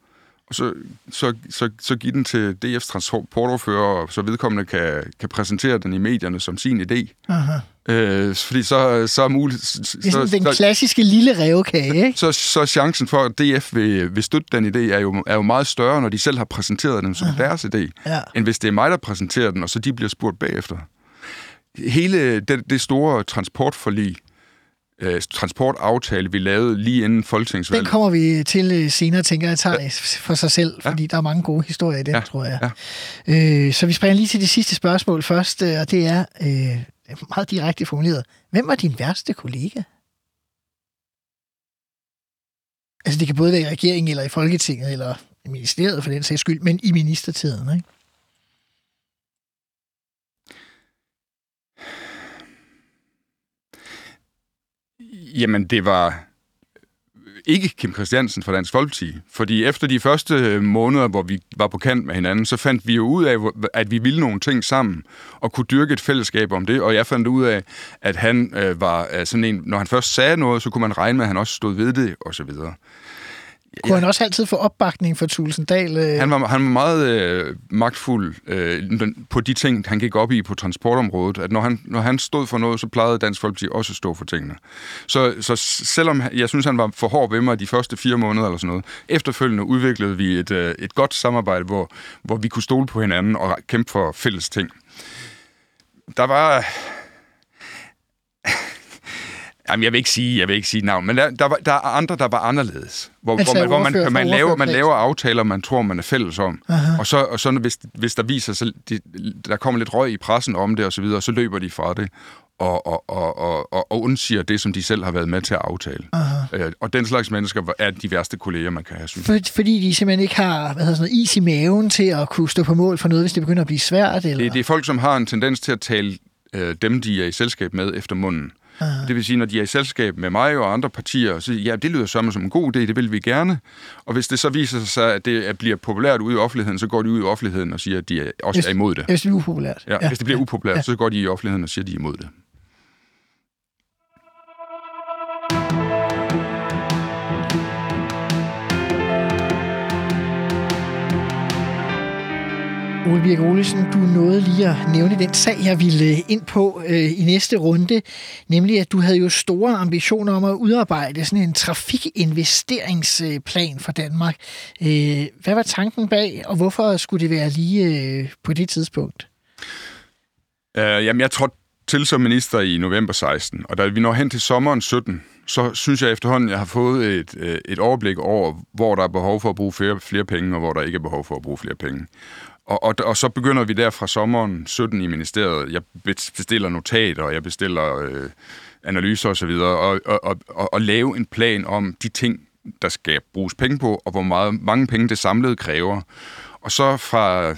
så, så, så, så give den til DF's transportoverfører, så vedkommende kan, kan præsentere den i medierne som sin idé. Aha. Øh, fordi så, så er muligt... Det er så, den klassiske lille revkage, ikke? Så, så chancen for, at DF vil, vil støtte den idé, er jo, er jo meget større, når de selv har præsenteret den som Aha. deres idé, ja. end hvis det er mig, der præsenterer den, og så de bliver spurgt bagefter. Hele det, det store transportforlig, øh, transportaftale, vi lavede lige inden folketingsvalget. Den kommer vi til øh, senere, tænker jeg, tager ja. for sig selv, fordi ja. der er mange gode historier i den, ja. tror jeg. Ja. Øh, så vi springer lige til det sidste spørgsmål først, øh, og det er øh, meget direkte formuleret. Hvem var din værste kollega? Altså, det kan både være i regeringen, eller i Folketinget, eller i ministeriet for den sags skyld, men i ministertiden, ikke? Jamen, det var øh, ikke Kim Christiansen fra Dansk Folkeparti. Fordi efter de første øh, måneder, hvor vi var på kant med hinanden, så fandt vi jo ud af, at vi ville nogle ting sammen, og kunne dyrke et fællesskab om det. Og jeg fandt ud af, at han øh, var øh, sådan en, når han først sagde noget, så kunne man regne med, at han også stod ved det, og så videre. Kunne ja. han også altid få opbakning fra Tulsendal? Øh? Han, var, han var meget øh, magtfuld øh, på de ting, han gik op i på transportområdet. At når han, når han stod for noget, så plejede Dansk Folkeparti også at stå for tingene. Så, så selvom jeg synes, han var for hård ved mig de første fire måneder eller sådan noget, efterfølgende udviklede vi et, øh, et godt samarbejde, hvor, hvor vi kunne stole på hinanden og kæmpe for fælles ting. Der var Jamen, jeg vil ikke sige, jeg vil ikke sige navn, men der, der, var, der er andre, der var anderledes. Hvor, altså, hvor man, hvor man, man, laver, man laver aftaler, man tror, man er fælles om. Aha. Og så, og så hvis, hvis der viser sig, de, der kommer lidt røg i pressen om det og så videre, så løber de fra det og, og, og, og, og, undsiger det, som de selv har været med til at aftale. Øh, og den slags mennesker er de værste kolleger, man kan have. Synes. For, fordi de simpelthen ikke har hvad hedder sådan noget, is i maven til at kunne stå på mål for noget, hvis det begynder at blive svært? Eller? Det, det er folk, som har en tendens til at tale øh, dem, de er i selskab med, efter munden. Aha. Det vil sige, når de er i selskab med mig og andre partier, så ja, det lyder som en god idé, det vil vi gerne. Og hvis det så viser sig, at det bliver populært ude i offentligheden, så går de ud i offentligheden og siger, at de også hvis, er imod det. Hvis det bliver upopulært. Ja, ja. hvis det bliver upopulært, ja. så går de i offentligheden og siger, at de er imod det. Ole Birk Olesen, du nåede lige at nævne den sag, jeg ville øh, ind på øh, i næste runde, nemlig at du havde jo store ambitioner om at udarbejde sådan en trafikinvesteringsplan øh, for Danmark. Øh, hvad var tanken bag, og hvorfor skulle det være lige øh, på det tidspunkt? Uh, jamen, jeg trådte til som minister i november 16, og da vi når hen til sommeren 17, så synes jeg efterhånden, jeg har fået et, et overblik over, hvor der er behov for at bruge flere, flere penge, og hvor der ikke er behov for at bruge flere penge. Og, og, og så begynder vi der fra sommeren 17 i ministeriet. Jeg bestiller notater, og jeg bestiller øh, analyser osv., og, og, og, og, og lave en plan om de ting, der skal bruges penge på, og hvor meget, mange penge det samlede kræver. Og så fra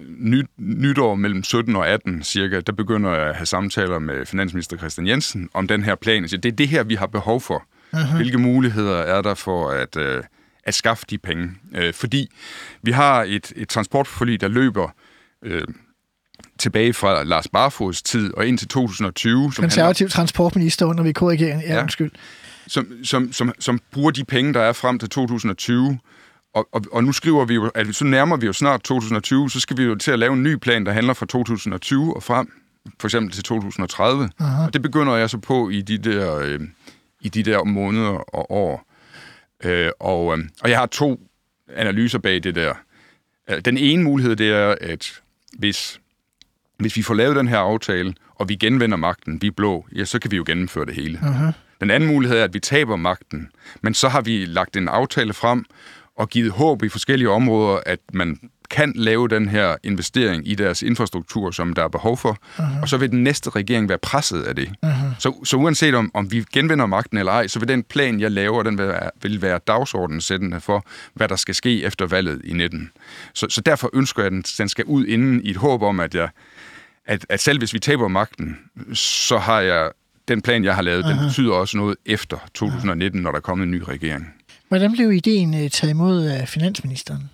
nyt, nytår mellem 17 og 18 cirka, der begynder jeg at have samtaler med finansminister Christian Jensen om den her plan. Så det er det her, vi har behov for. Uh-huh. Hvilke muligheder er der for at... Øh, at skaffe de penge. Øh, fordi vi har et, et transportforlig, der løber øh, tilbage fra Lars Barfods tid og ind til 2020. Som Konservativ handler, transportminister under VK-regeringen, ja, ja, undskyld. Som, som, som, som bruger de penge, der er frem til 2020, og, og, og nu skriver vi jo, at så nærmer vi jo snart 2020, så skal vi jo til at lave en ny plan, der handler fra 2020 og frem, for eksempel til 2030. Aha. Og det begynder jeg så på i de der, øh, i de der måneder og år. Øh, og, øh, og jeg har to analyser bag det der. Øh, den ene mulighed, det er, at hvis, hvis vi får lavet den her aftale, og vi genvender magten, vi er blå, ja, så kan vi jo gennemføre det hele. Uh-huh. Den anden mulighed er, at vi taber magten, men så har vi lagt en aftale frem og givet håb i forskellige områder, at man kan lave den her investering i deres infrastruktur, som der er behov for, uh-huh. og så vil den næste regering være presset af det. Uh-huh. Så, så uanset om, om vi genvinder magten eller ej, så vil den plan, jeg laver, den vil være, vil være dagsordensættende for, hvad der skal ske efter valget i 19. Så, så derfor ønsker jeg, at den, den skal ud inden i et håb om, at, jeg, at, at selv hvis vi taber magten, så har jeg den plan, jeg har lavet, uh-huh. den betyder også noget efter 2019, når der kommer en ny regering. Hvordan blev ideen øh, taget imod af finansministeren?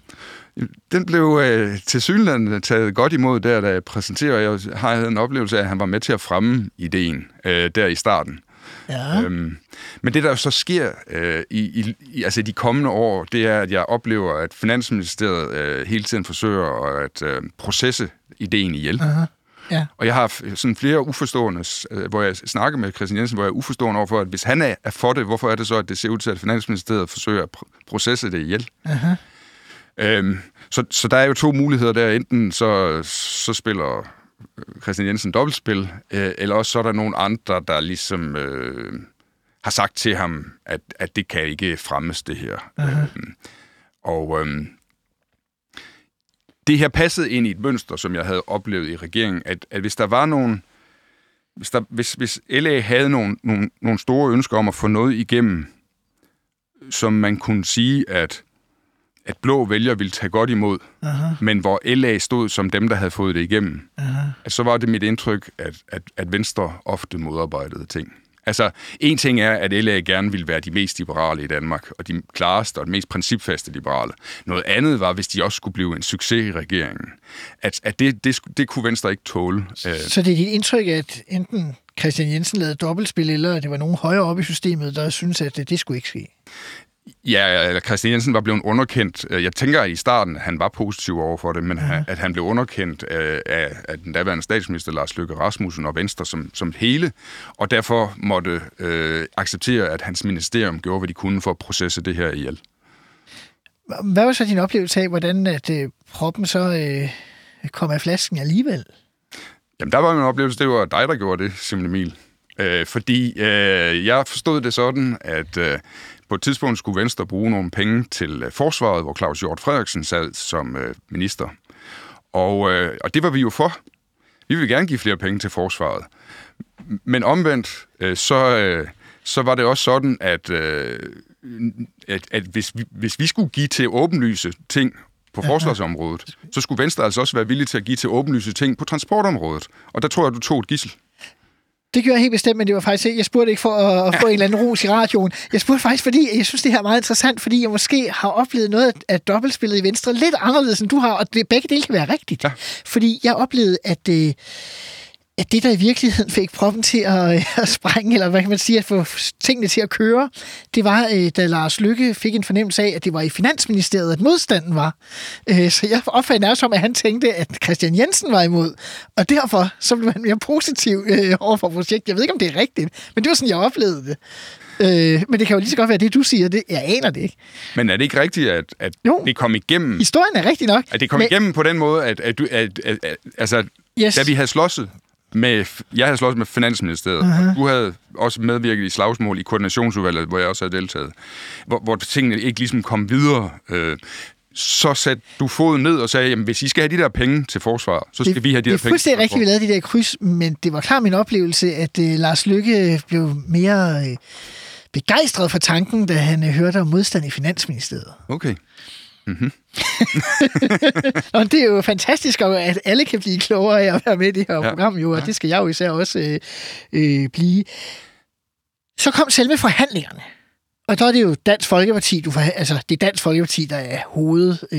Den blev øh, til synligheden taget godt imod der, da jeg præsenterer. Jeg har en oplevelse af, at han var med til at fremme ideen øh, der i starten. Ja. Øhm, men det, der så sker øh, i, i altså de kommende år, det er, at jeg oplever, at Finansministeriet øh, hele tiden forsøger at øh, processe ideen ihjel. Uh-huh. Ja. Og jeg har sådan flere uforstående, øh, hvor jeg snakker med Christian Jensen, hvor jeg er uforstående overfor, at hvis han er, for det, hvorfor er det så, at det ser ud til, at Finansministeriet forsøger at processe det ihjel? Uh-huh. Øhm, så, så der er jo to muligheder der. Enten så, så spiller Christian Jensen dobbeltspil, øh, eller også så er der nogle andre, der ligesom øh, har sagt til ham, at, at det kan ikke fremmes, det her. Uh-huh. Øhm, og øh, det her passede ind i et mønster, som jeg havde oplevet i regeringen, at, at hvis der var nogen, hvis, der, hvis, hvis LA havde nogle, nogle, nogle store ønsker om at få noget igennem, som man kunne sige, at at blå vælger ville tage godt imod, Aha. men hvor LA stod som dem, der havde fået det igennem, Aha. at så var det mit indtryk, at, at, at Venstre ofte modarbejdede ting. Altså, en ting er, at LA gerne ville være de mest liberale i Danmark, og de klareste og de mest principfaste liberale. Noget andet var, hvis de også skulle blive en succes i regeringen. At, at det, det, det kunne Venstre ikke tåle. Øh. Så det er dit indtryk, at enten Christian Jensen lavede dobbeltspil, eller at det var nogen højere oppe i systemet, der synes, at det, det skulle ikke ske? Ja, Christian Jensen var blevet underkendt. Jeg tænker at i starten, at han var positiv over for det, men ja. at han blev underkendt af, af den daværende statsminister Lars Løkke Rasmussen og Venstre som, som hele, og derfor måtte øh, acceptere, at hans ministerium gjorde, hvad de kunne for at processe det her ihjel. Hvad var så din oplevelse af, hvordan at øh, proppen så øh, kom af flasken alligevel? Jamen, der var min oplevelse, det var dig, der gjorde det, Simon Emil. Øh, fordi øh, jeg forstod det sådan, at øh, på et tidspunkt skulle Venstre bruge nogle penge til øh, forsvaret, hvor Claus Hjort Frederiksen sad som øh, minister. Og, øh, og det var vi jo for. Vi vil gerne give flere penge til forsvaret. Men omvendt, øh, så, øh, så var det også sådan, at, øh, at, at hvis, vi, hvis vi skulle give til åbenlyse ting på forsvarsområdet, så skulle Venstre altså også være villig til at give til åbenlyse ting på transportområdet. Og der tror jeg, du tog et gissel. Det gjorde jeg helt bestemt, men det var faktisk ikke. Jeg spurgte ikke for at, at få en eller anden ros i radioen. Jeg spurgte faktisk, fordi jeg synes, det her er meget interessant, fordi jeg måske har oplevet noget af dobbeltspillet i Venstre lidt anderledes, end du har, og det, begge dele kan være rigtigt. Ja. Fordi jeg oplevede, at... Øh, at det, der i virkeligheden fik proppen til at, øh, at sprænge, eller hvad kan man sige, at få tingene til at køre, det var, øh, da Lars Lykke fik en fornemmelse af, at det var i Finansministeriet, at modstanden var. Øh, så jeg opfattede nærmest som, at han tænkte, at Christian Jensen var imod. Og derfor så blev han mere positiv over for projektet. Jeg ved ikke, om det er rigtigt, men det var sådan, jeg oplevede det. Øh, men det kan jo lige så godt være det, du siger. Det, jeg aner det ikke. Men er det ikke rigtigt, at, at Jo. det kom igennem? Historien er rigtig nok. At det kom men, igennem på den måde, at, at, du, at, at, at altså, Yes. da vi havde slåsset med, jeg havde slåsset med Finansministeriet, uh-huh. og du havde også medvirket i slagsmål i koordinationsudvalget, hvor jeg også havde deltaget, hvor, hvor tingene ikke ligesom kom videre. Øh, så satte du foden ned og sagde, jamen hvis I skal have de der penge til forsvar, så skal det, vi have de det der er penge fuldstændig til rigtigt, vi lavede de der kryds, men det var klart min oplevelse, at øh, Lars Lykke blev mere øh, begejstret for tanken, da han øh, hørte om modstand i Finansministeriet. Okay. Og det er jo fantastisk, at alle kan blive klogere af at være med i det her ja. Ja. program, jo, og det skal jeg jo især også øh, øh, blive. Så kom selve forhandlingerne. Og der er det jo Dansk Folkeparti, du forha- altså det er Dansk Folkeparti, der er hoved, øh,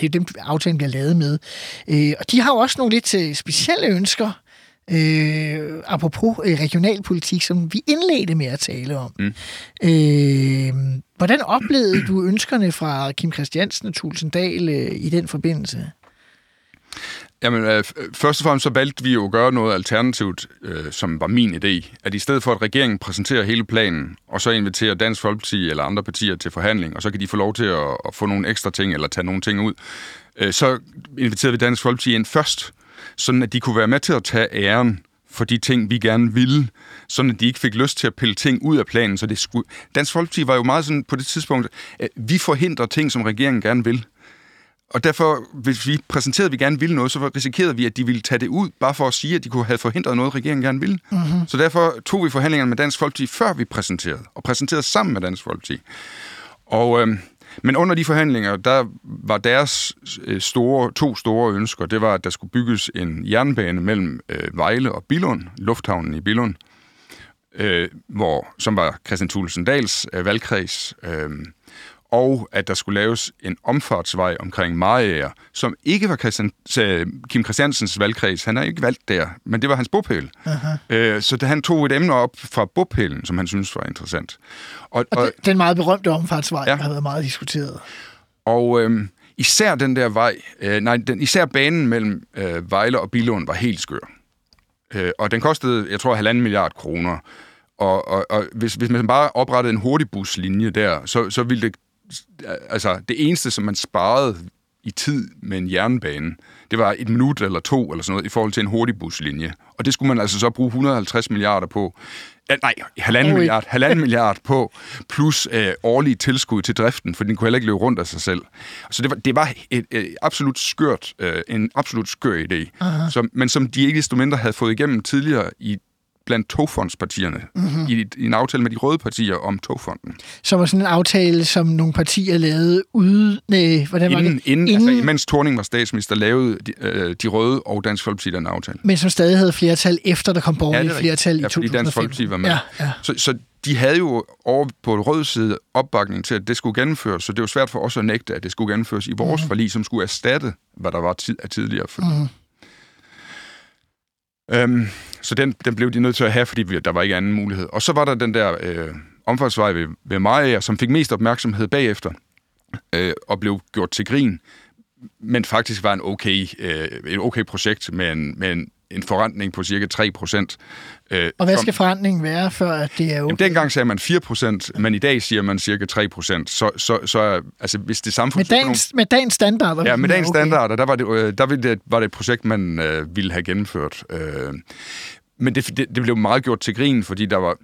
det er dem, aftalen bliver lavet med. Øh, og de har jo også nogle lidt øh, specielle ønsker, øh, apropos øh, regionalpolitik, som vi indledte med at tale om. Mm. Øh, hvordan oplevede du ønskerne fra Kim Christiansen og Tulsendal øh, i den forbindelse? Jamen, øh, først og fremmest så valgte vi jo at gøre noget alternativt, øh, som var min idé. At i stedet for, at regeringen præsenterer hele planen, og så inviterer Dansk Folkeparti eller andre partier til forhandling, og så kan de få lov til at, at få nogle ekstra ting, eller tage nogle ting ud, øh, så inviterede vi Dansk Folkeparti ind først, sådan at de kunne være med til at tage æren for de ting, vi gerne ville, sådan at de ikke fik lyst til at pille ting ud af planen. Så det skulle... Dansk Folkeparti var jo meget sådan på det tidspunkt, at vi forhindrer ting, som regeringen gerne vil. Og derfor, hvis vi præsenterede, at vi gerne ville noget, så risikerede vi, at de ville tage det ud, bare for at sige, at de kunne have forhindret noget, regeringen gerne ville. Mm-hmm. Så derfor tog vi forhandlingerne med Dansk Folkeparti, før vi præsenterede, og præsenterede sammen med Dansk Folkeparti. Og, øh, men under de forhandlinger, der var deres øh, store, to store ønsker, det var, at der skulle bygges en jernbane mellem øh, Vejle og Billund, lufthavnen i Billund, øh, hvor, som var Christian Thulesen Dals øh, valgkreds, øh, og at der skulle laves en omfartsvej omkring Mariager, som ikke var Christian, øh, Kim Christiansens valgkreds. Han er ikke valgt der, men det var hans bopæl. Øh, så da han tog et emne op fra bopælen, som han synes var interessant. Og, Og den, den meget berømte omfartsvej, ja. Der har været meget diskuteret. og øhm, især den der vej, øh, nej, den, især banen mellem øh, Vejle og Billund var helt skør. Øh, og den kostede, jeg tror, halvanden milliard kroner. Og, og, og hvis, hvis man bare oprettede en hurtigbuslinje der, så, så ville det, altså det eneste, som man sparede i tid med en jernbane, det var et minut eller to eller sådan noget i forhold til en hurtigbuslinje. Og det skulle man altså så bruge 150 milliarder på. Nej, halvanden milliard, halvanden milliard på, plus øh, årlige tilskud til driften, for den kunne heller ikke løbe rundt af sig selv. Så det var, det var et, et absolut skørt, øh, en absolut skør idé, som, men som de ikke desto mindre havde fået igennem tidligere i blandt togfondspartierne, mm-hmm. i, i en aftale med de røde partier om togfonden. Som var sådan en aftale, som nogle partier lavede ude... Nej, hvordan var Inden, det? inden, inden, altså, mens Thorning var statsminister, lavede de, øh, de røde og Dansk Folkeparti den aftale. Men som stadig havde flertal, efter der kom Ja, borgerlige er flertal i ja, fordi 2005. Dansk Folkeparti var med. Ja, ja. Så, så de havde jo over på røde side opbakning til, at det skulle gennemføres, så det var svært for os at nægte, at det skulle gennemføres i vores mm. forlig, som skulle erstatte, hvad der var tid, af tidligere forlig. Mm. Øhm, så den, den blev de nødt til at have, fordi vi, der var ikke anden mulighed. Og så var der den der øh, omfartsvej ved, ved Maja, som fik mest opmærksomhed bagefter, øh, og blev gjort til grin, men faktisk var en okay, øh, et okay projekt med en, med en, en forrentning på cirka 3 procent. Øh, Og hvad som- skal forandringen være, før at det er okay? Jamen, dengang sagde man 4 procent, men i dag siger man cirka 3 procent. Så, så, så er- altså, hvis det med, samfunds... dagens, med dagens standarder? Ja, med dagens okay. standarder, der var det, øh, der ville det, var det et projekt, man øh, ville have gennemført. Øh, men det, det, det blev meget gjort til grin, fordi der var...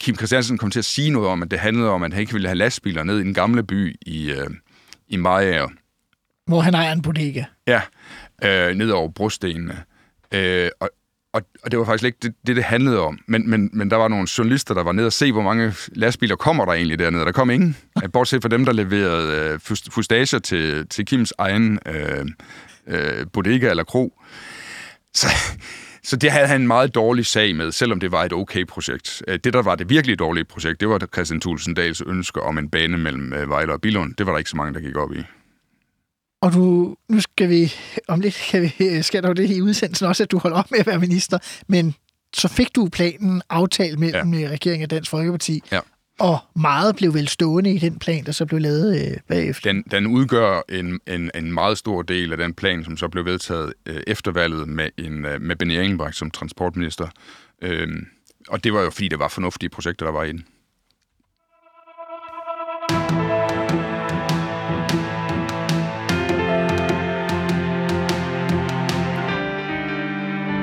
Kim Christiansen kom til at sige noget om, at det handlede om, at han ikke ville have lastbiler ned i den gamle by i, øh, i Maja. Hvor han ejer en bodega. Ja, øh, ned over brostenene. Øh, og, og, og det var faktisk ikke det, det, det handlede om. Men, men, men der var nogle journalister, der var nede og se, hvor mange lastbiler kommer der egentlig dernede. Der kom ingen. Bortset fra dem, der leverede øh, fus- fustager til, til Kims egen øh, øh, bodega eller kro. Så, Så det havde han en meget dårlig sag med, selvom det var et okay projekt. Øh, Det, der var det virkelig dårlige projekt, det var Christian Thulesen Dahls ønske om en bane mellem øh, Vejle og Billund. Det var der ikke så mange, der gik op i. Og du, nu skal vi, om lidt kan vi, skal der jo det i udsendelsen også, at du holder op med at være minister, men så fik du planen aftalt mellem ja. regeringen og Dansk Folkeparti, Ja. og meget blev vel stående i den plan, der så blev lavet øh, bagefter. Den, den udgør en, en, en meget stor del af den plan, som så blev vedtaget øh, efter valget med, en, øh, med Benny Engelbrecht som transportminister. Øhm, og det var jo, fordi det var fornuftige projekter, der var i den.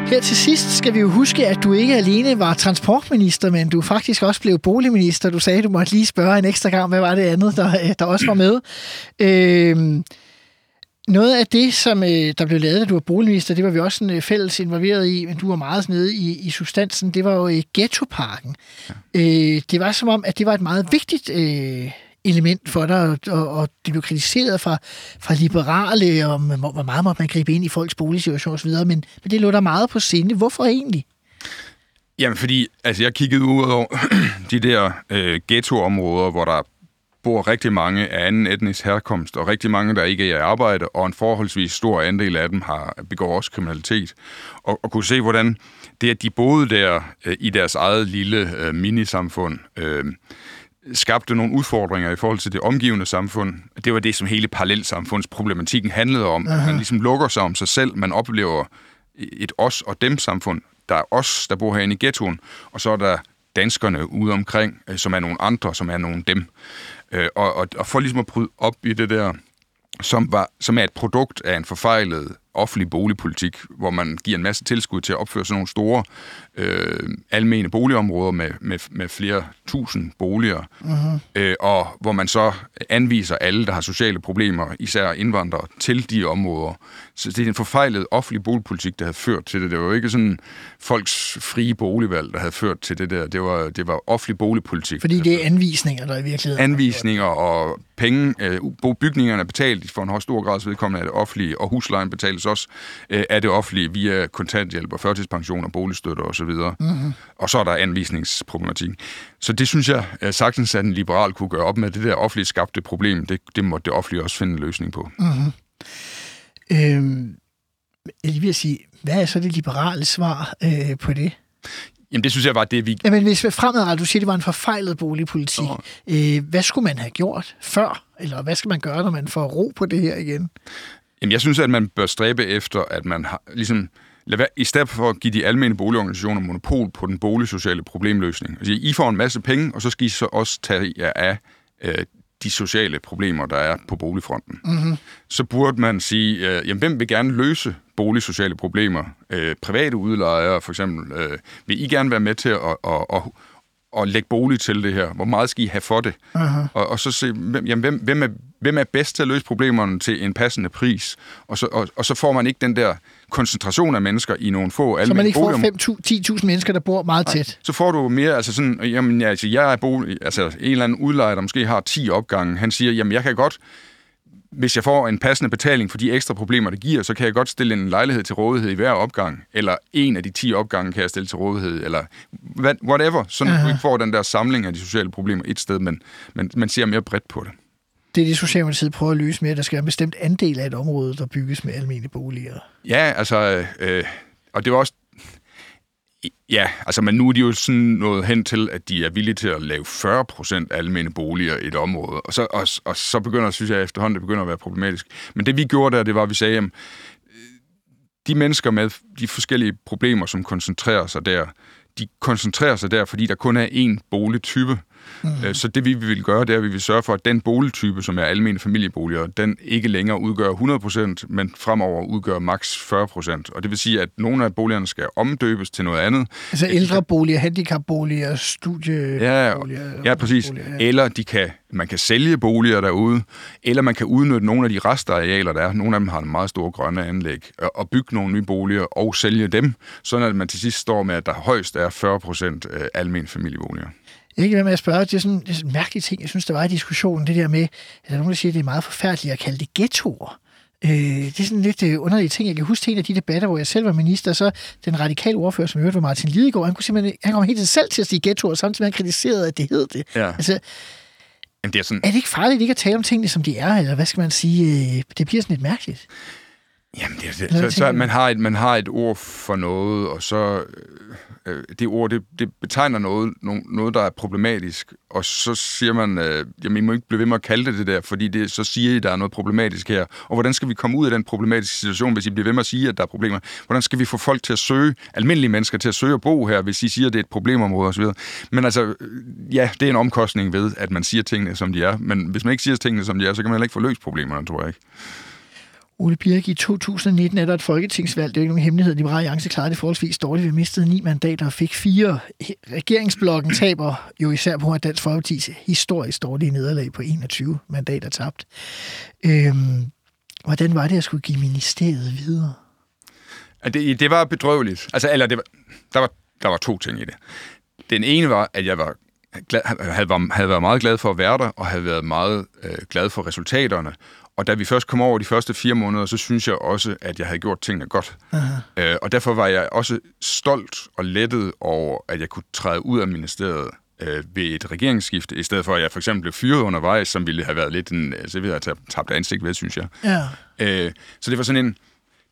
Her til sidst skal vi jo huske, at du ikke alene var transportminister, men du faktisk også blev boligminister. Du sagde, du måtte lige spørge en ekstra gang, hvad var det andet, der, øh, der også var med. Øhm, noget af det, som øh, der blev lavet, da du var boligminister, det var vi også sådan, øh, fælles involveret i, men du var meget nede i, i substansen, det var jo øh, ghettoparken. Ja. Øh, det var som om, at det var et meget vigtigt øh, element for dig, og, og, det blev kritiseret fra, fra liberale, om hvor hvor meget måtte man gribe ind i folks boligsituation osv., men, men det lå der meget på sinde. Hvorfor egentlig? Jamen, fordi altså, jeg kiggede ud over de der øh, ghettoområder, hvor der bor rigtig mange af anden etnisk herkomst, og rigtig mange, der ikke er i arbejde, og en forholdsvis stor andel af dem har begår også kriminalitet. Og, og kunne se, hvordan det, at de boede der øh, i deres eget lille øh, minisamfund, øh, skabte nogle udfordringer i forhold til det omgivende samfund. Det var det, som hele parallelsamfundsproblematikken handlede om. Aha. Man ligesom lukker sig om sig selv. Man oplever et os og dem samfund. Der er os, der bor herinde i ghettoen, og så er der danskerne ude omkring, øh, som er nogle andre, som er nogle dem. Øh, Og, og, og for ligesom at bryde op i det der, som, var, som er et produkt af en forfejlet offentlig boligpolitik, hvor man giver en masse tilskud til at opføre sådan nogle store øh, almene boligområder med, med, med flere tusind boliger, uh-huh. øh, og hvor man så anviser alle, der har sociale problemer, især indvandrere, til de områder. Så det er en forfejlet offentlig boligpolitik, der havde ført til det. Det var jo ikke sådan folks frie boligvalg, der havde ført til det der. Det var, det var offentlig boligpolitik. Fordi det er anvisninger, der i virkeligheden... Anvisninger og penge. Øh, bygningerne er betalt for en høj stor grads vedkommende af det offentlige, og huslejen betales også øh, af det offentlige via kontanthjælp og førtidspension og boligstøtte osv. Mm-hmm. Og så er der anvisningsproblematik. Så det synes jeg sagtens, at en liberal kunne gøre op med. Det der offentligt skabte problem, det, det måtte det offentlige også finde en løsning på. Mm-hmm. Øhm, jeg lige vil sige, hvad er så det liberale svar øh, på det? Jamen det synes jeg var det, vi... Jamen hvis fremadrettet, du siger, det var en forfejlet boligpolitik, øh, hvad skulle man have gjort før? Eller hvad skal man gøre, når man får ro på det her igen? Jamen jeg synes, at man bør stræbe efter, at man har, ligesom... Lad være, I stedet for at give de almene boligorganisationer monopol på den boligsociale problemløsning. Altså, I får en masse penge, og så skal I så også tage jer af øh, de sociale problemer, der er på boligfronten. Mm-hmm. Så burde man sige, øh, jamen, hvem vil gerne løse boligsociale problemer? Øh, private udlejere, for eksempel. Øh, vil I gerne være med til at, at, at, at lægge bolig til det her? Hvor meget skal I have for det? Uh-huh. Og, og så se, hvem, jamen, hvem, hvem, er, hvem er bedst til at løse problemerne til en passende pris? Og så, og, og så får man ikke den der koncentration af mennesker i nogle få almindelige Så man ikke får boligområder. 5-10.000 mennesker, der bor meget tæt? Så får du mere, altså sådan, jamen, ja, altså, jeg er bolig, altså en eller anden udlejer, der måske har 10 opgange, han siger, jamen jeg kan godt, hvis jeg får en passende betaling for de ekstra problemer, det giver, så kan jeg godt stille en lejlighed til rådighed i hver opgang, eller en af de 10 opgange kan jeg stille til rådighed, eller whatever, uh-huh. du ikke får den der samling af de sociale problemer et sted, men, men man ser mere bredt på det. Det er det, Socialdemokratiet prøver at løse med, at der skal være en bestemt andel af et område, der bygges med almindelige boliger. Ja, altså, øh, og det var også, ja, altså, men nu er de jo sådan noget hen til, at de er villige til at lave 40% almene boliger i et område, og så, og, og så begynder, synes jeg efterhånden, det begynder at være problematisk. Men det vi gjorde der, det var, at vi sagde, at de mennesker med de forskellige problemer, som koncentrerer sig der, de koncentrerer sig der, fordi der kun er én boligtype. Mm. Så det vi vil gøre, det er, at vi vil sørge for, at den boligtype, som er almene familieboliger, den ikke længere udgør 100%, men fremover udgør maks 40%. Og det vil sige, at nogle af boligerne skal omdøbes til noget andet. Altså ældreboliger, handicapboliger, studieboliger. Ja, ja præcis. Boliger, ja. Eller de kan, man kan sælge boliger derude, eller man kan udnytte nogle af de restarealer, der er. Nogle af dem har en meget store grønne anlæg, og- bygge nogle nye boliger og sælge dem, sådan at man til sidst står med, at der højst er 40% øh, almen familieboliger. Jeg kan ikke være med at spørge, det er sådan, det er sådan en mærkelig ting, jeg synes, der var i diskussionen, det der med, at der er nogen, der siger, at det er meget forfærdeligt at kalde det ghettoer. Øh, det er sådan lidt øh, underlige ting. Jeg kan huske til en af de debatter, hvor jeg selv var minister, så den radikale ordfører, som i øvrigt var Martin Lidegaard, han kunne simpelthen, han kom helt til selv til at sige ghettoer, samtidig med at han kritiserede, at det hed det. Ja. Altså, Jamen, det er sådan, er det ikke farligt ikke at tale om tingene, som de er, eller hvad skal man sige? Øh, Det bliver sådan lidt mærkeligt. Jamen, det, er- det, så, så man, har et, man har et ord for noget, og så øh, øh, det ord, det, det betegner noget, no, noget, der er problematisk, og så siger man, øh, jamen, I må ikke blive ved med at kalde det det der, fordi det, så siger I, der er noget problematisk her. Og hvordan skal vi komme ud af den problematiske situation, hvis I bliver ved med at sige, at der er problemer? Hvordan skal vi få folk til at søge, almindelige mennesker til at søge at bo her, hvis I siger, at det er et problemområde osv.? Men altså, øh, ja, det er en omkostning ved, at man siger tingene, som de er, men hvis man ikke siger tingene, som de er, så kan man heller ikke få løst problemerne, tror jeg ikke. Ole Birk, i 2019 er der et folketingsvalg. Det er jo ikke nogen hemmelighed. Liberale Alliance klarede det forholdsvis dårligt. Vi mistede ni mandater og fik fire. Regeringsblokken taber jo især på, at Dansk Folkeparti's historisk dårlige nederlag på 21 mandater tabt. Øhm, hvordan var det at skulle give ministeriet videre? Ja, Det, det var bedrøveligt. Altså, eller det var, der, var, der var to ting i det. Den ene var, at jeg var glad, havde, havde været meget glad for at være der, og havde været meget øh, glad for resultaterne. Og da vi først kom over de første fire måneder, så synes jeg også, at jeg havde gjort tingene godt. Øh, og derfor var jeg også stolt og lettet over, at jeg kunne træde ud af ministeriet øh, ved et regeringsskifte, i stedet for at jeg for eksempel blev fyret undervejs, som ville have været lidt en, så ville jeg have tabt ansigt ved, synes jeg. Ja. Øh, så det var sådan en,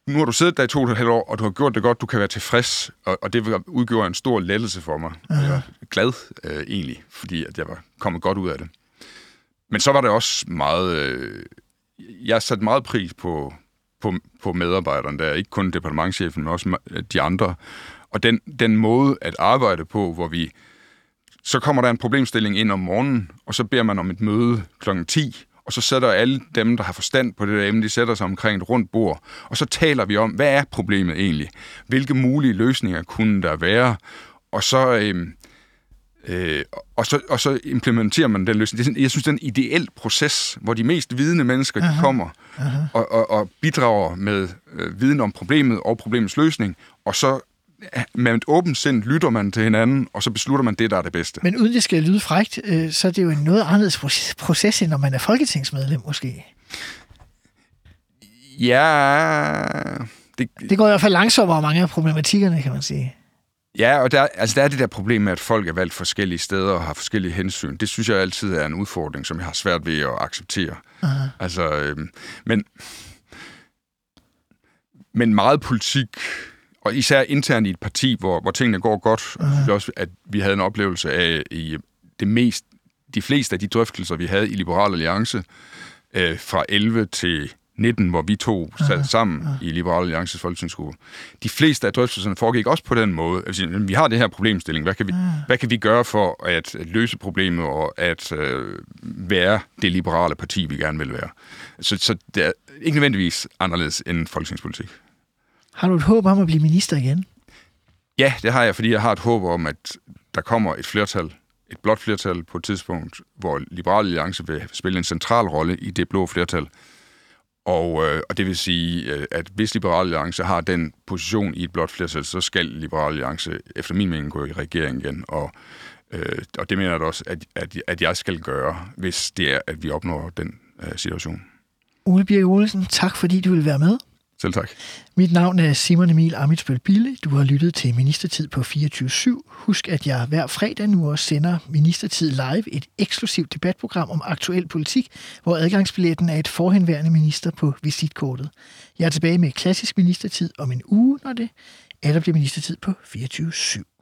nu har du siddet der i to og et halvt år, og du har gjort det godt, du kan være tilfreds, og, og det udgjorde en stor lettelse for mig. Jeg var glad øh, egentlig, fordi at jeg var kommet godt ud af det. Men så var det også meget... Øh, jeg satte meget pris på, på, på medarbejderne der, ikke kun departementchefen, men også de andre. Og den, den måde at arbejde på, hvor vi... Så kommer der en problemstilling ind om morgenen, og så beder man om et møde kl. 10, og så sætter alle dem, der har forstand på det der emne, de sætter sig omkring et rundt bord, og så taler vi om, hvad er problemet egentlig? Hvilke mulige løsninger kunne der være? Og så, øh, øh, og så, og så implementerer man den løsning. Det er sådan, jeg synes, det er en ideel proces, hvor de mest vidende mennesker de kommer og, og, og bidrager med øh, viden om problemet og problemets løsning, og så med et åbent sind lytter man til hinanden, og så beslutter man det, der er det bedste. Men uden det skal lyde frægt, øh, så er det jo en noget anderledes proces- proces, end når man er folketingsmedlem måske. Ja, det, Det går i hvert fald langsommere mange af problematikkerne, kan man sige. Ja, og der, altså der er det der problem med, at folk er valgt forskellige steder og har forskellige hensyn. Det synes jeg altid er en udfordring, som jeg har svært ved at acceptere. Aha. Altså, øhm, men, men meget politik, og især internt i et parti, hvor, hvor tingene går godt, synes jeg også, at vi havde en oplevelse af i det mest, de fleste af de drøftelser, vi havde i Liberal Alliance, øh, fra 11 til 19, hvor vi to sad sammen i Liberal Alliances folketingsgruppe. De fleste af drøftelserne foregik også på den måde. Altså, vi har det her problemstilling. Hvad kan vi, hvad kan vi gøre for at løse problemet og at øh, være det liberale parti, vi gerne vil være? Så, så det er ikke nødvendigvis anderledes end folketingspolitik. Har du et håb om at blive minister igen? Ja, det har jeg, fordi jeg har et håb om, at der kommer et flertal, et blot flertal på et tidspunkt, hvor Liberal Alliance vil spille en central rolle i det blå flertal. Og, øh, og det vil sige, øh, at hvis Liberal Alliance har den position i et blot flertal, så skal Liberal Alliance efter min mening gå i regering igen. Og, øh, og det mener jeg også, at, at, at jeg skal gøre, hvis det er, at vi opnår den øh, situation. Ole Birk Olesen, tak fordi du vil være med. Selv tak. Mit navn er Simon Emil Amitsbøl Bille. Du har lyttet til Ministertid på 24-7. Husk, at jeg hver fredag nu også sender Ministertid Live, et eksklusivt debatprogram om aktuel politik, hvor adgangsbilletten er et forhenværende minister på visitkortet. Jeg er tilbage med klassisk ministertid om en uge, når det er der bliver ministertid på 24-7.